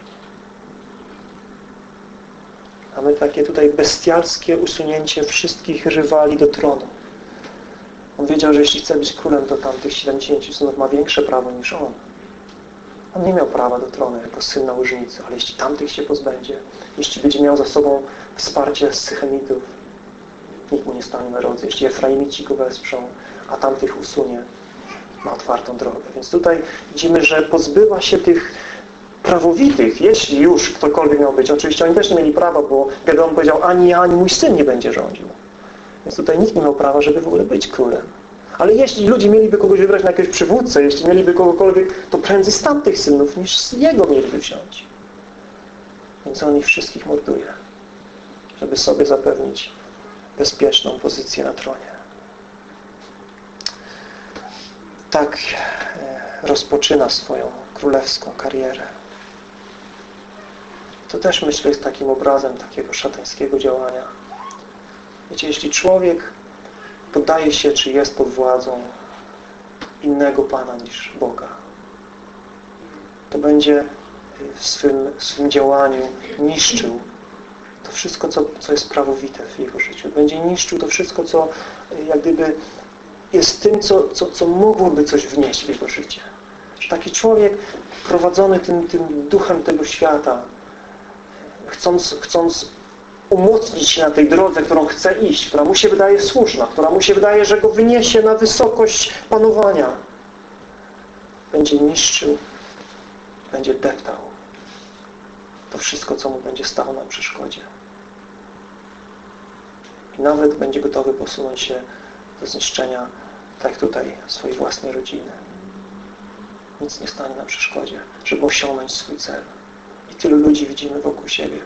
Mamy takie tutaj bestialskie usunięcie wszystkich rywali do tronu. On wiedział, że jeśli chce być królem, to tamtych 70 synów ma większe prawo niż on. On nie miał prawa do tronu jako syn nałożnicy, ale jeśli tamtych się pozbędzie, jeśli będzie miał za sobą wsparcie z Sychemitów, nikt mu nie stanie na drodze. Jeśli Efraimici go wesprzą, a tamtych usunie, ma otwartą drogę. Więc tutaj widzimy, że pozbywa się tych prawowitych, jeśli już ktokolwiek miał być. Oczywiście oni też nie mieli prawa, bo Gedeon powiedział, ani ja, ani mój syn nie będzie rządził. Więc tutaj nikt nie miał prawa, żeby w ogóle być królem. Ale jeśli ludzie mieliby kogoś wybrać na jakiegoś przywódcę, jeśli mieliby kogokolwiek, to prędzej z tamtych synów niż z jego mieliby wziąć. Więc on ich wszystkich morduje, żeby sobie zapewnić bezpieczną pozycję na tronie. Tak e, rozpoczyna swoją królewską karierę. To też myślę jest takim obrazem takiego szatańskiego działania. Wiecie, jeśli człowiek poddaje się, czy jest pod władzą innego Pana niż Boga, to będzie w swym, swym działaniu niszczył to wszystko, co, co jest prawowite w jego życiu. Będzie niszczył to wszystko, co jak gdyby jest tym, co, co, co mogłoby coś wnieść w jego życie. Taki człowiek prowadzony tym, tym duchem tego świata, chcąc, chcąc umocnić się na tej drodze, którą chce iść, która mu się wydaje słuszna, która mu się wydaje, że go wyniesie na wysokość panowania, będzie niszczył, będzie deptał to wszystko, co mu będzie stało na przeszkodzie. I nawet będzie gotowy posunąć się do zniszczenia, tak tutaj, swojej własnej rodziny. Nic nie stanie na przeszkodzie, żeby osiągnąć swój cel. I tylu ludzi widzimy wokół siebie,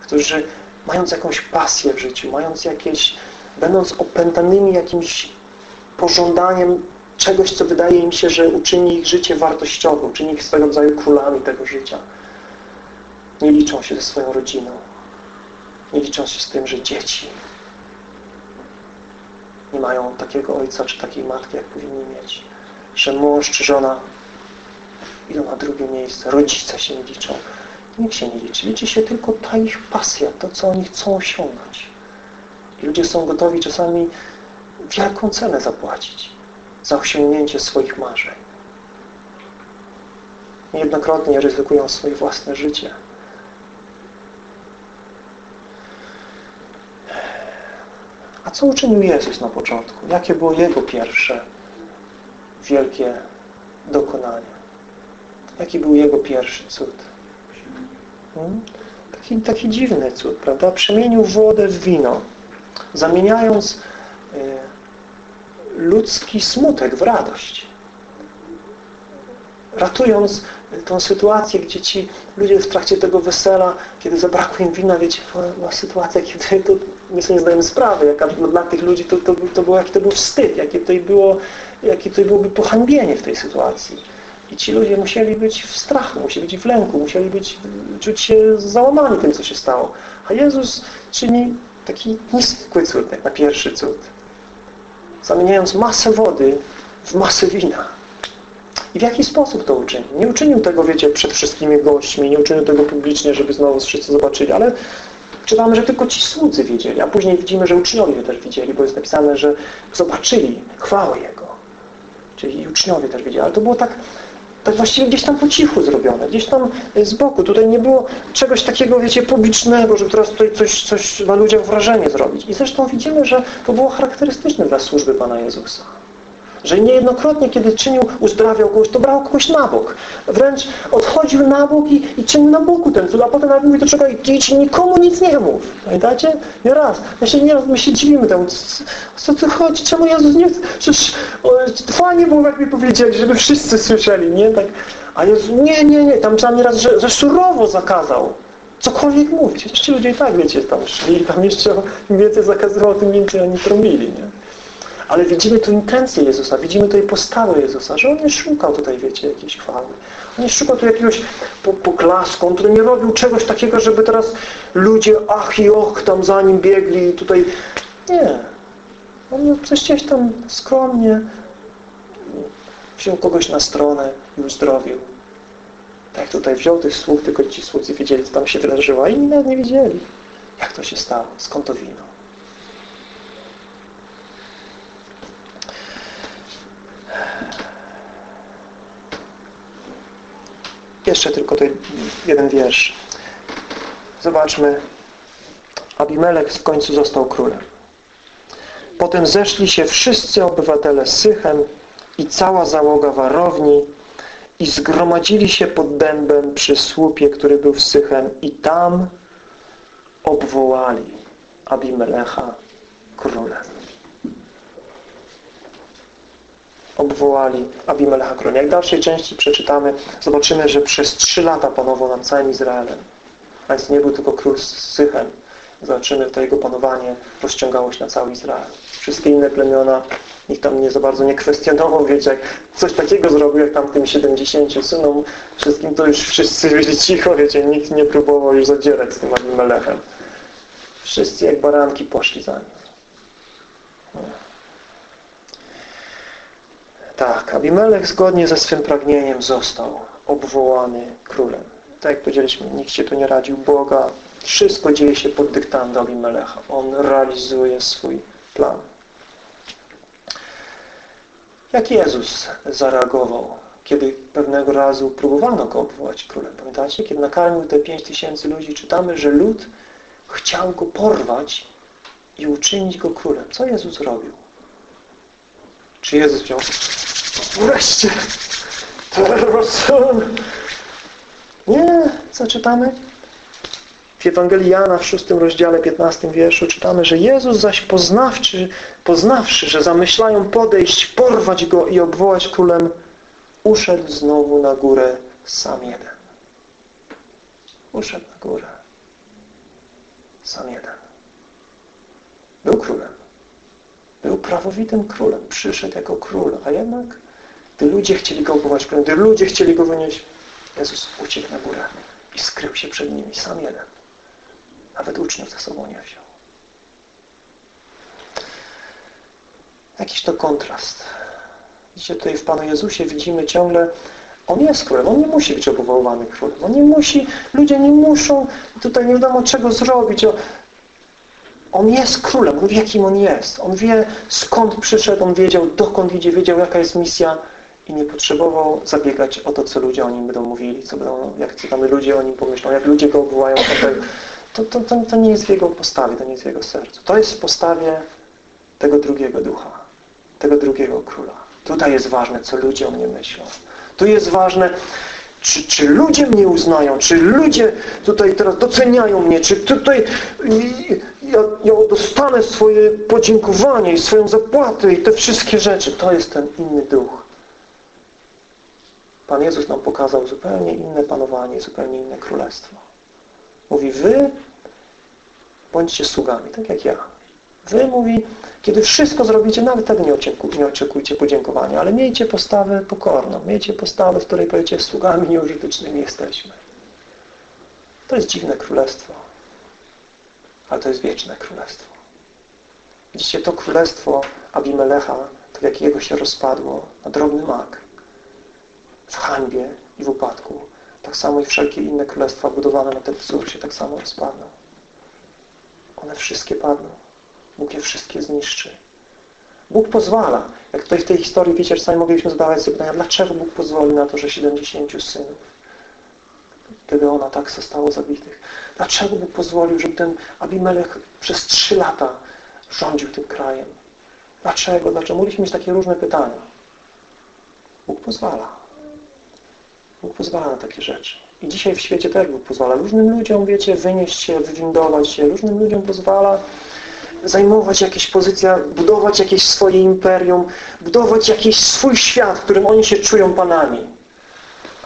którzy mając jakąś pasję w życiu, mając jakieś, będąc opętanymi jakimś pożądaniem czegoś, co wydaje im się, że uczyni ich życie wartościowe, uczyni ich swego rodzaju królami tego życia. Nie liczą się ze swoją rodziną. Nie liczą się z tym, że dzieci nie mają takiego ojca czy takiej matki, jak powinni mieć. Że mąż czy żona idą na drugie miejsce. Rodzice się nie liczą. Nikt się nie liczy. Liczy się tylko ta ich pasja, to, co oni chcą osiągnąć. I ludzie są gotowi czasami wielką cenę zapłacić za osiągnięcie swoich marzeń. Niejednokrotnie ryzykują swoje własne życie. A co uczynił Jezus na początku? Jakie było Jego pierwsze wielkie dokonanie? Jaki był Jego pierwszy cud? Hmm? Taki, taki dziwny cud, prawda? Przemienił wodę w wino, zamieniając y, ludzki smutek w radość. Ratując tą sytuację, gdzie ci ludzie w trakcie tego wesela, kiedy zabrakło im wina, wiecie, była sytuacja, kiedy *laughs* to, my sobie nie zdajemy sprawy, jaka dla tych ludzi to, to, to było, jaki to był wstyd, jakie tutaj było, jakie tutaj byłoby pohańbienie w tej sytuacji. I ci ludzie musieli być w strachu, musieli być w lęku, musieli być, czuć się załamani tym, co się stało. A Jezus czyni taki niezwykły cud, jak na pierwszy cud. Zamieniając masę wody w masę wina. I w jaki sposób to uczynił? Nie uczynił tego, wiecie, przed wszystkimi gośćmi, nie uczynił tego publicznie, żeby znowu wszyscy zobaczyli, ale czytamy, że tylko ci słudzy wiedzieli, a później widzimy, że uczniowie też widzieli, bo jest napisane, że zobaczyli chwałę Jego. Czyli uczniowie też wiedzieli, ale to było tak tak właściwie gdzieś tam po cichu zrobione, gdzieś tam z boku. Tutaj nie było czegoś takiego, wiecie, publicznego, żeby teraz tutaj coś, coś na ludziach wrażenie zrobić. I zresztą widzimy, że to było charakterystyczne dla służby Pana Jezusa. Że niejednokrotnie, kiedy czynił, uzdrawiał kogoś, to brał kogoś na bok. Wręcz odchodził na bok i, i czynił na boku ten cud, a potem nawet mówi do czego idź nikomu nic nie mów. Pamiętacie? Nie raz. Ja się, nie raz, my się dziwimy temu. Co tu chodzi? Czemu Jezus nie chce? Przecież fajnie było, jak mi powiedzieli, żeby wszyscy słyszeli, nie? Tak. A Jezus, nie, nie, nie. Tam przynajmniej raz, że, że surowo zakazał cokolwiek mówić. Ci ludzie i tak, wiecie, tam szli, tam jeszcze im więcej zakazywał, tym więcej oni trąbili, nie? Ale widzimy tu intencję Jezusa, widzimy tutaj postawę Jezusa, że On nie szukał tutaj, wiecie, jakiejś chwały. On nie szukał tu jakiegoś poklasku, On tutaj nie robił czegoś takiego, żeby teraz ludzie ach i och tam za Nim biegli i tutaj... Nie. On gdzieś tam skromnie wziął kogoś na stronę i uzdrowił. Tak tutaj wziął tych sług, tylko ci słudzy wiedzieli, co tam się wydarzyło, a inni nawet nie wiedzieli, jak to się stało, skąd to wino. Jeszcze tylko tutaj jeden wiersz. Zobaczmy. Abimelek w końcu został królem. Potem zeszli się wszyscy obywatele Sychem i cała załoga warowni i zgromadzili się pod dębem przy słupie, który był w Sychem i tam obwołali Abimelecha królem. Obwołali Abimelecha królem. Jak w dalszej części przeczytamy, zobaczymy, że przez trzy lata panował nad całym Izraelem. A więc nie był tylko król z Sychem. Zobaczymy, to jego panowanie rozciągało się na cały Izrael. Wszystkie inne plemiona nikt tam nie za bardzo nie kwestionował, wiecie, jak coś takiego zrobił, jak tam tym 70 synom, wszystkim to już wszyscy byli cicho, wiecie, nikt nie próbował już zadzierać z tym Abimelechem. Wszyscy jak baranki poszli za nim. Tak, Abimelech zgodnie ze swym pragnieniem został obwołany królem. Tak jak powiedzieliśmy, nikt się tu nie radził Boga. Wszystko dzieje się pod dyktando Abimelecha. On realizuje swój plan. Jak Jezus zareagował, kiedy pewnego razu próbowano Go obwołać królem? Pamiętacie? Kiedy nakarmił te pięć tysięcy ludzi, czytamy, że lud chciał Go porwać i uczynić Go królem. Co Jezus robił? Czy Jezus wziął wreszcie teraz nie, co czytamy? W Ewangelii Jana w szóstym rozdziale, 15 wierszu czytamy, że Jezus zaś poznawczy, poznawszy, że zamyślają podejść, porwać Go i obwołać królem, uszedł znowu na górę sam jeden. Uszedł na górę. Sam jeden. Był królem. Był prawowitym królem. Przyszedł jako król, a jednak gdy ludzie chcieli Go królem, gdy ludzie chcieli Go wynieść, Jezus uciekł na górę i skrył się przed nimi sam jeden. Nawet uczniów ze sobą nie wziął. Jakiś to kontrast. Widzicie, tutaj w Panu Jezusie widzimy ciągle On jest królem, On nie musi być obwoływany królem. On nie musi, ludzie nie muszą tutaj nie wiadomo czego zrobić. On jest królem, On wie kim On jest. On wie skąd przyszedł, On wiedział dokąd idzie, wiedział jaka jest misja i nie potrzebował zabiegać o to, co ludzie o nim będą mówili, co będą, jak czytamy ludzie o nim pomyślą, jak ludzie go obwołają, to, to, to, to nie jest w jego postawie, to nie jest w jego sercu. To jest w postawie tego drugiego ducha, tego drugiego króla. Tutaj jest ważne, co ludzie o mnie myślą. Tu jest ważne, czy, czy ludzie mnie uznają, czy ludzie tutaj teraz doceniają mnie, czy tutaj ja, ja dostanę swoje podziękowanie i swoją zapłatę i te wszystkie rzeczy. To jest ten inny duch. Pan Jezus nam pokazał zupełnie inne panowanie, zupełnie inne królestwo. Mówi, wy bądźcie sługami, tak jak ja. Wy, mówi, kiedy wszystko zrobicie, nawet wtedy nie, nie oczekujcie podziękowania, ale miejcie postawę pokorną, miejcie postawę, w której powiecie, sługami nieużytecznymi jesteśmy. To jest dziwne królestwo, ale to jest wieczne królestwo. Widzicie, to królestwo Abimelecha, to w jakiego się rozpadło na drobny mak w hańbie i w upadku. Tak samo i wszelkie inne królestwa budowane na ten wzór się tak samo rozpadną. One wszystkie padną. Bóg je wszystkie zniszczy. Bóg pozwala. Jak tutaj w tej historii, wiecie, sami mogliśmy zadawać sobie pytania, dlaczego Bóg pozwoli na to, że 70 synów, ona tak zostało zabitych. Dlaczego Bóg pozwolił, żeby ten Abimelech przez trzy lata rządził tym krajem? Dlaczego? Dlaczego? Mogliśmy mieć takie różne pytania. Bóg pozwala. Bóg pozwala na takie rzeczy. I dzisiaj w świecie też Bóg pozwala. Różnym ludziom, wiecie, wynieść się, wywindować się. Różnym ludziom pozwala zajmować jakieś pozycje, budować jakieś swoje imperium, budować jakiś swój świat, w którym oni się czują panami.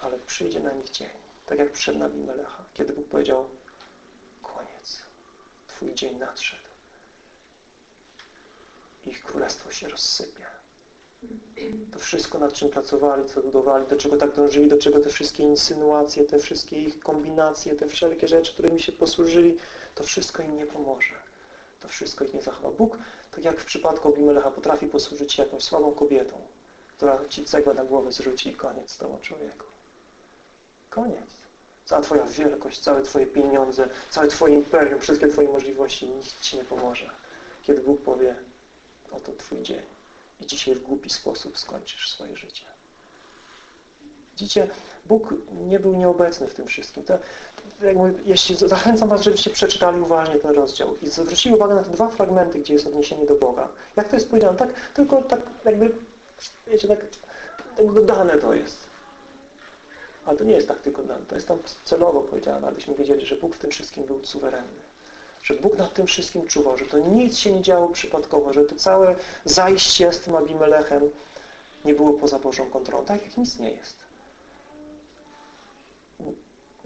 Ale przyjdzie na nich dzień. Tak jak przyszedł na Melecha, kiedy Bóg powiedział koniec. Twój dzień nadszedł. Ich królestwo się rozsypie. To wszystko, nad czym pracowali, co budowali, do czego tak dążyli, do czego te wszystkie insynuacje, te wszystkie ich kombinacje, te wszelkie rzeczy, którymi się posłużyli, to wszystko im nie pomoże. To wszystko ich nie zachowa. Bóg, tak jak w przypadku Abimelecha, potrafi posłużyć się jakąś słabą kobietą, która ci cegłę na głowę zrzuci i koniec z tobą człowieku. Koniec. Cała Twoja wielkość, całe Twoje pieniądze, całe Twoje imperium, wszystkie Twoje możliwości, nic Ci nie pomoże. Kiedy Bóg powie, oto Twój dzień i dzisiaj w głupi sposób skończysz swoje życie. Widzicie, Bóg nie był nieobecny w tym wszystkim. To, jak mówię, jeśli zachęcam Was, żebyście przeczytali uważnie ten rozdział i zwrócili uwagę na te dwa fragmenty, gdzie jest odniesienie do Boga. Jak to jest powiedziane? Tak, tylko tak jakby, wiecie, tak, tak dodane to jest. Ale to nie jest tak tylko dane. To jest tam celowo powiedziane, abyśmy wiedzieli, że Bóg w tym wszystkim był suwerenny. Że Bóg nad tym wszystkim czuwał, że to nic się nie działo przypadkowo, że to całe zajście z tym Abimelechem nie było poza Bożą kontrolą. Tak jak nic nie jest.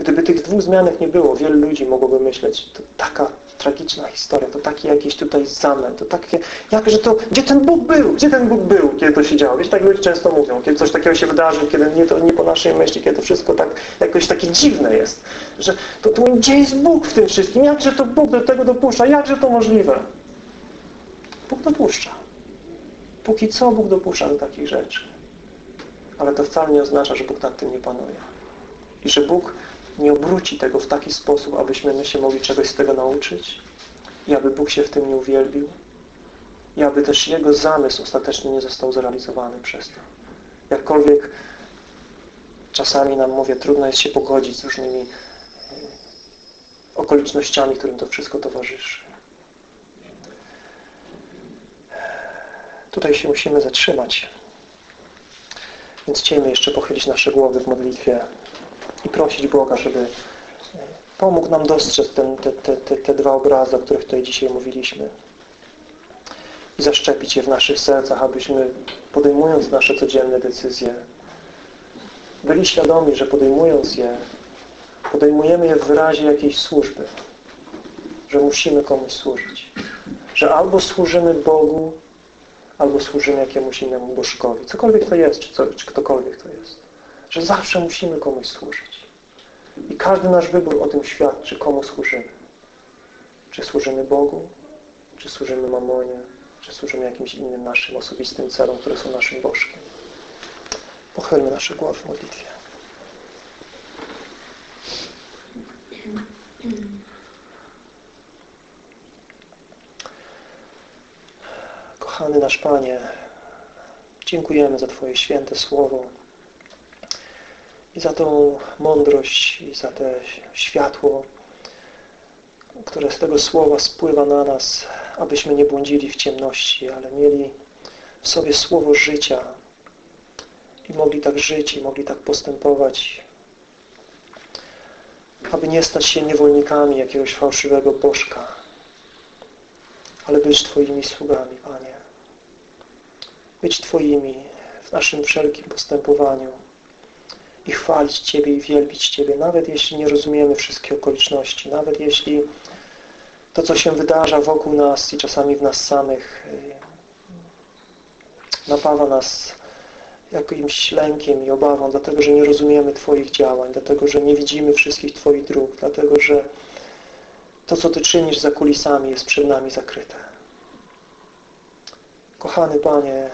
Gdyby tych dwóch zmianek nie było, wielu ludzi mogłoby myśleć, to taka tragiczna historia, to taki jakiś tutaj zamęt, to takie, jakże to, gdzie ten Bóg był? Gdzie ten Bóg był, kiedy to się działo? Wiecie, tak ludzie często mówią, kiedy coś takiego się wydarzy, kiedy nie, to, nie po naszej myśli, kiedy to wszystko tak jakoś takie dziwne jest, że to, to gdzie jest Bóg w tym wszystkim? Jakże to Bóg do tego dopuszcza? Jakże to możliwe? Bóg dopuszcza. Póki co Bóg dopuszcza do takich rzeczy. Ale to wcale nie oznacza, że Bóg nad tym nie panuje. I że Bóg nie obróci tego w taki sposób, abyśmy my się mogli czegoś z tego nauczyć i aby Bóg się w tym nie uwielbił i aby też Jego zamysł ostatecznie nie został zrealizowany przez to. Jakkolwiek czasami nam, mówię, trudno jest się pogodzić z różnymi e, okolicznościami, którym to wszystko towarzyszy. Tutaj się musimy zatrzymać. Więc chcielibyśmy jeszcze pochylić nasze głowy w modlitwie i prosić Boga, żeby pomógł nam dostrzec ten, te, te, te, te dwa obrazy, o których tutaj dzisiaj mówiliśmy. I zaszczepić je w naszych sercach, abyśmy podejmując nasze codzienne decyzje byli świadomi, że podejmując je podejmujemy je w wyrazie jakiejś służby że musimy komuś służyć. Że albo służymy Bogu albo służymy jakiemuś innemu bożkowi. Cokolwiek to jest, czy, co, czy ktokolwiek to jest że zawsze musimy komuś służyć. I każdy nasz wybór o tym świadczy, komu służymy. Czy służymy Bogu, czy służymy Mamonie, czy służymy jakimś innym naszym osobistym celom, które są naszym bożkiem. Pochylmy nasze głowy w modlitwie. Kochany nasz Panie, dziękujemy za Twoje święte Słowo za tą mądrość i za te światło, które z tego słowa spływa na nas, abyśmy nie błądzili w ciemności, ale mieli w sobie słowo życia i mogli tak żyć i mogli tak postępować, aby nie stać się niewolnikami jakiegoś fałszywego bożka, ale być Twoimi sługami, Panie. Być Twoimi w naszym wszelkim postępowaniu, i chwalić Ciebie i wielbić Ciebie, nawet jeśli nie rozumiemy wszystkich okoliczności, nawet jeśli to, co się wydarza wokół nas i czasami w nas samych y, napawa nas jakimś lękiem i obawą, dlatego, że nie rozumiemy Twoich działań, dlatego, że nie widzimy wszystkich Twoich dróg, dlatego, że to, co Ty czynisz za kulisami jest przed nami zakryte. Kochany Panie,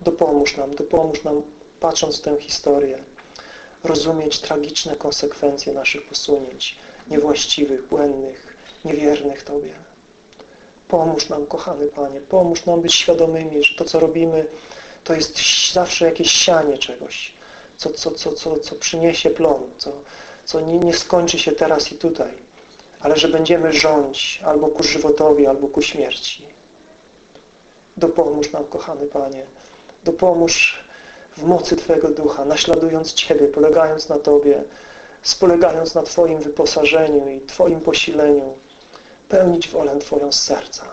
dopomóż nam, dopomóż nam patrząc tę historię, rozumieć tragiczne konsekwencje naszych posunięć, niewłaściwych, błędnych, niewiernych Tobie. Pomóż nam, kochany Panie, pomóż nam być świadomymi, że to, co robimy, to jest zawsze jakieś sianie czegoś, co, co, co, co, co przyniesie plon, co, co nie, nie skończy się teraz i tutaj, ale że będziemy rządzić albo ku żywotowi, albo ku śmierci. Dopomóż nam, kochany Panie, dopomóż w mocy Twojego Ducha, naśladując Ciebie, polegając na Tobie, spolegając na Twoim wyposażeniu i Twoim posileniu, pełnić wolę Twoją z serca.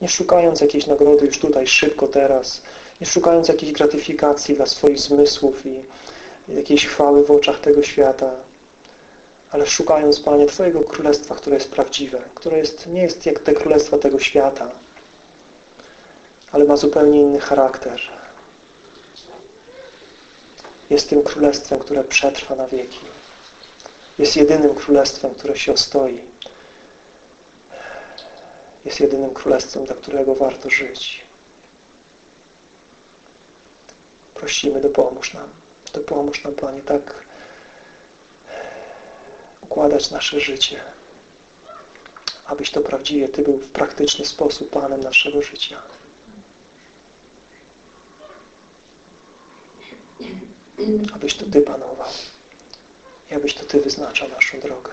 Nie szukając jakiejś nagrody już tutaj, szybko, teraz, nie szukając jakiejś gratyfikacji dla swoich zmysłów i jakiejś chwały w oczach tego świata, ale szukając, Panie, Twojego Królestwa, które jest prawdziwe, które jest, nie jest jak te królestwa tego świata, ale ma zupełnie inny charakter. Jest tym królestwem, które przetrwa na wieki. Jest jedynym królestwem, które się ostoi. Jest jedynym królestwem, dla którego warto żyć. Prosimy, dopomóż nam. Dopomóż nam, Panie, tak układać nasze życie, abyś to prawdziwie Ty był w praktyczny sposób Panem naszego życia. Abyś to Ty panował i abyś to Ty wyznaczał naszą drogę.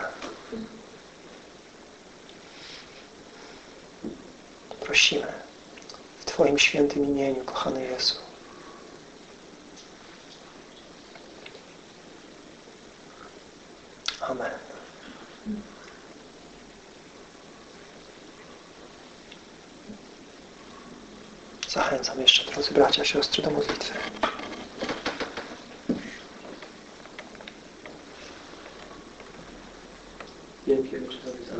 Prosimy w Twoim świętym imieniu, kochany Jezu. Amen. Zachęcam jeszcze, drodzy bracia, siostry, do modlitwy. Dzięki Ojcowi za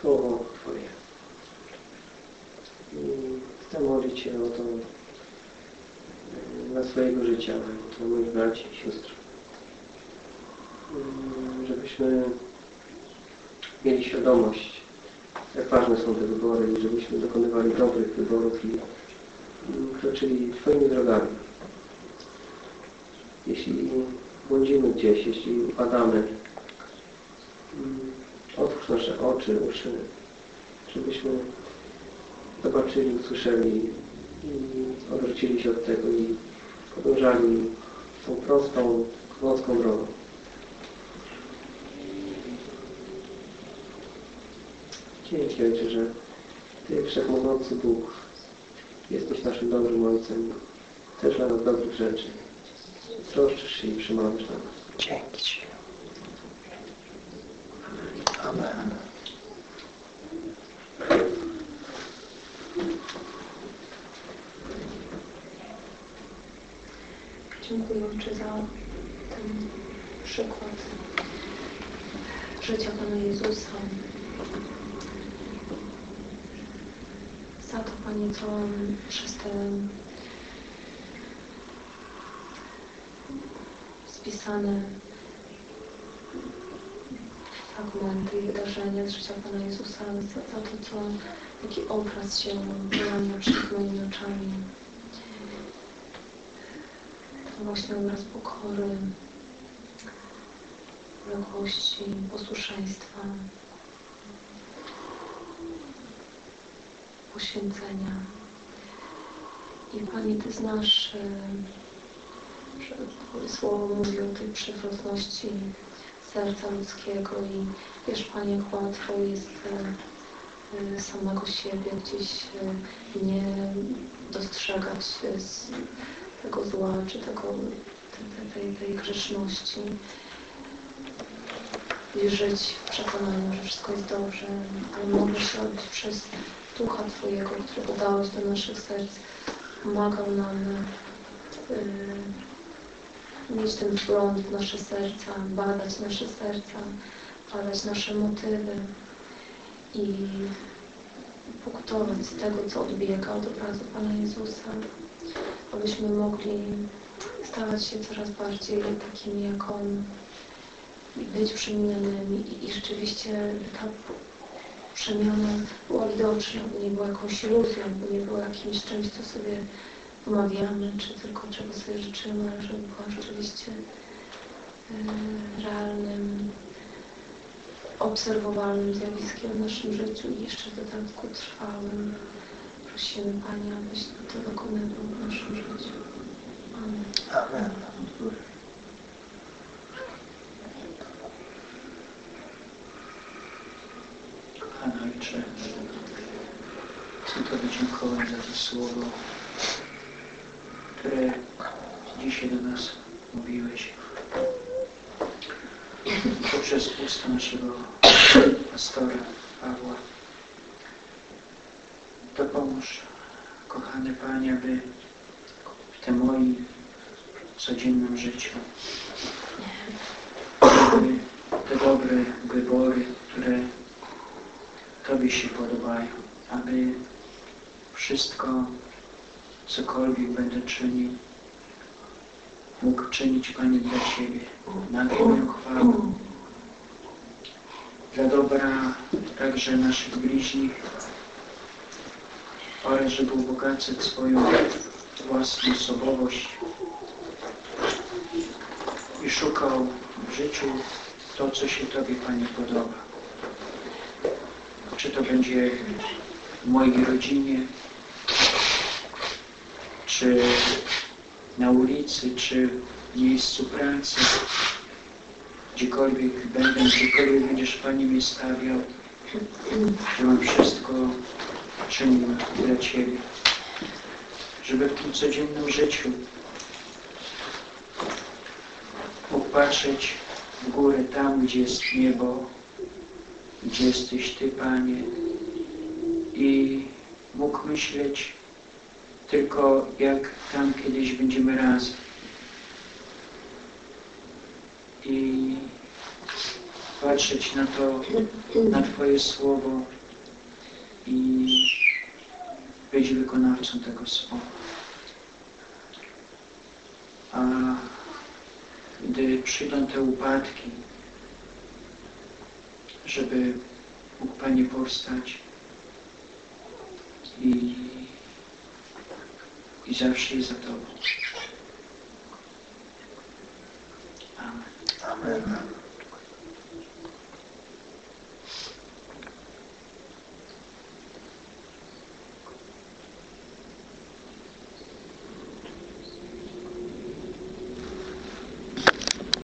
słowo Twoje. I chcę modlić się o to e, dla swojego życia, dla moich braci i sióstr. Mm, Żebyśmy mieli świadomość, jak ważne są te wybory i żebyśmy dokonywali dobrych wyborów i kroczyli Twoimi drogami. Jeśli błądzimy gdzieś, jeśli upadamy, oczy, uszy, żebyśmy zobaczyli, usłyszeli i odwrócili się od tego i podążali tą prostą, wąską drogą. Dzięki Ojcze, że Ty, Wszechmogący Bóg, jesteś naszym dobrym Ojcem. Chcesz dla nas dobrych rzeczy. Troszczysz się i przymawiasz na nas. Dzięki Ci. Amen. Dziękuję Ojcze za ten przykład życia Pana Jezusa. On przez te spisane fragmenty i wydarzenia z życia Pana Jezusa, za, za to, co, jaki obraz się wyłania przed moimi oczami. To właśnie obraz pokory, uległości, posłuszeństwa, poświęcenia. I Pani, Ty znasz, e, że słowo mówi o tej przewrotności serca ludzkiego i wiesz Panie, jak łatwo jest e, e, samego siebie gdzieś nie dostrzegać tego zła, czy tego, tej, tej, tej grzeszności i żyć w przekonaniu, że wszystko jest dobrze, ale mogę się robić przez Ducha Twojego, którego dałeś do naszych serc, pomagał nam y, mieć ten wgląd w nasze serca, badać nasze serca, badać nasze motywy i pokutować z tego, co odbiega od obrazu Pana Jezusa, abyśmy mogli stawać się coraz bardziej takimi jak On być przemienionymi i, i rzeczywiście ta przemiana była widoczna, bo nie była jakąś iluzją, bo nie była jakimś czymś, co sobie pomawiamy, czy tylko czego sobie życzymy, ale żeby była rzeczywiście e, realnym, obserwowalnym zjawiskiem w naszym życiu i jeszcze w dodatku trwałym. Prosimy Panie, abyś to dokonywał w naszym życiu. Amen. Amen. Kochany Ojcze, chcę Tobie dziękować za to słowo, które dzisiaj do nas mówiłeś poprzez usta naszego pastora Pawła. Dopomóż, kochany Panie, aby w tym moim codziennym życiu te dobre wybory, które Tobie się podobają, aby wszystko, cokolwiek będę czynił, mógł czynić Panie dla Ciebie, na Twoją chwałę, dla dobra także naszych bliźnich. Oraz żeby ubogacać swoją własną osobowość. I szukał w życiu to, co się Tobie, Panie, podoba. Czy to będzie w mojej rodzinie, czy na ulicy, czy w miejscu pracy, gdziekolwiek będę, gdziekolwiek będziesz Panie mnie stawiał, żebym wszystko czynił dla Ciebie. Żeby w tym codziennym życiu mógł patrzeć w górę tam, gdzie jest niebo, gdzie jesteś Ty, Panie, i mógł myśleć tylko jak tam kiedyś będziemy razem. I patrzeć na to, na Twoje słowo i być wykonawcą tego słowa. A gdy przyjdą te upadki, żeby mógł Panie powstać i, i zawsze jest za Tobą. Amen. Amen.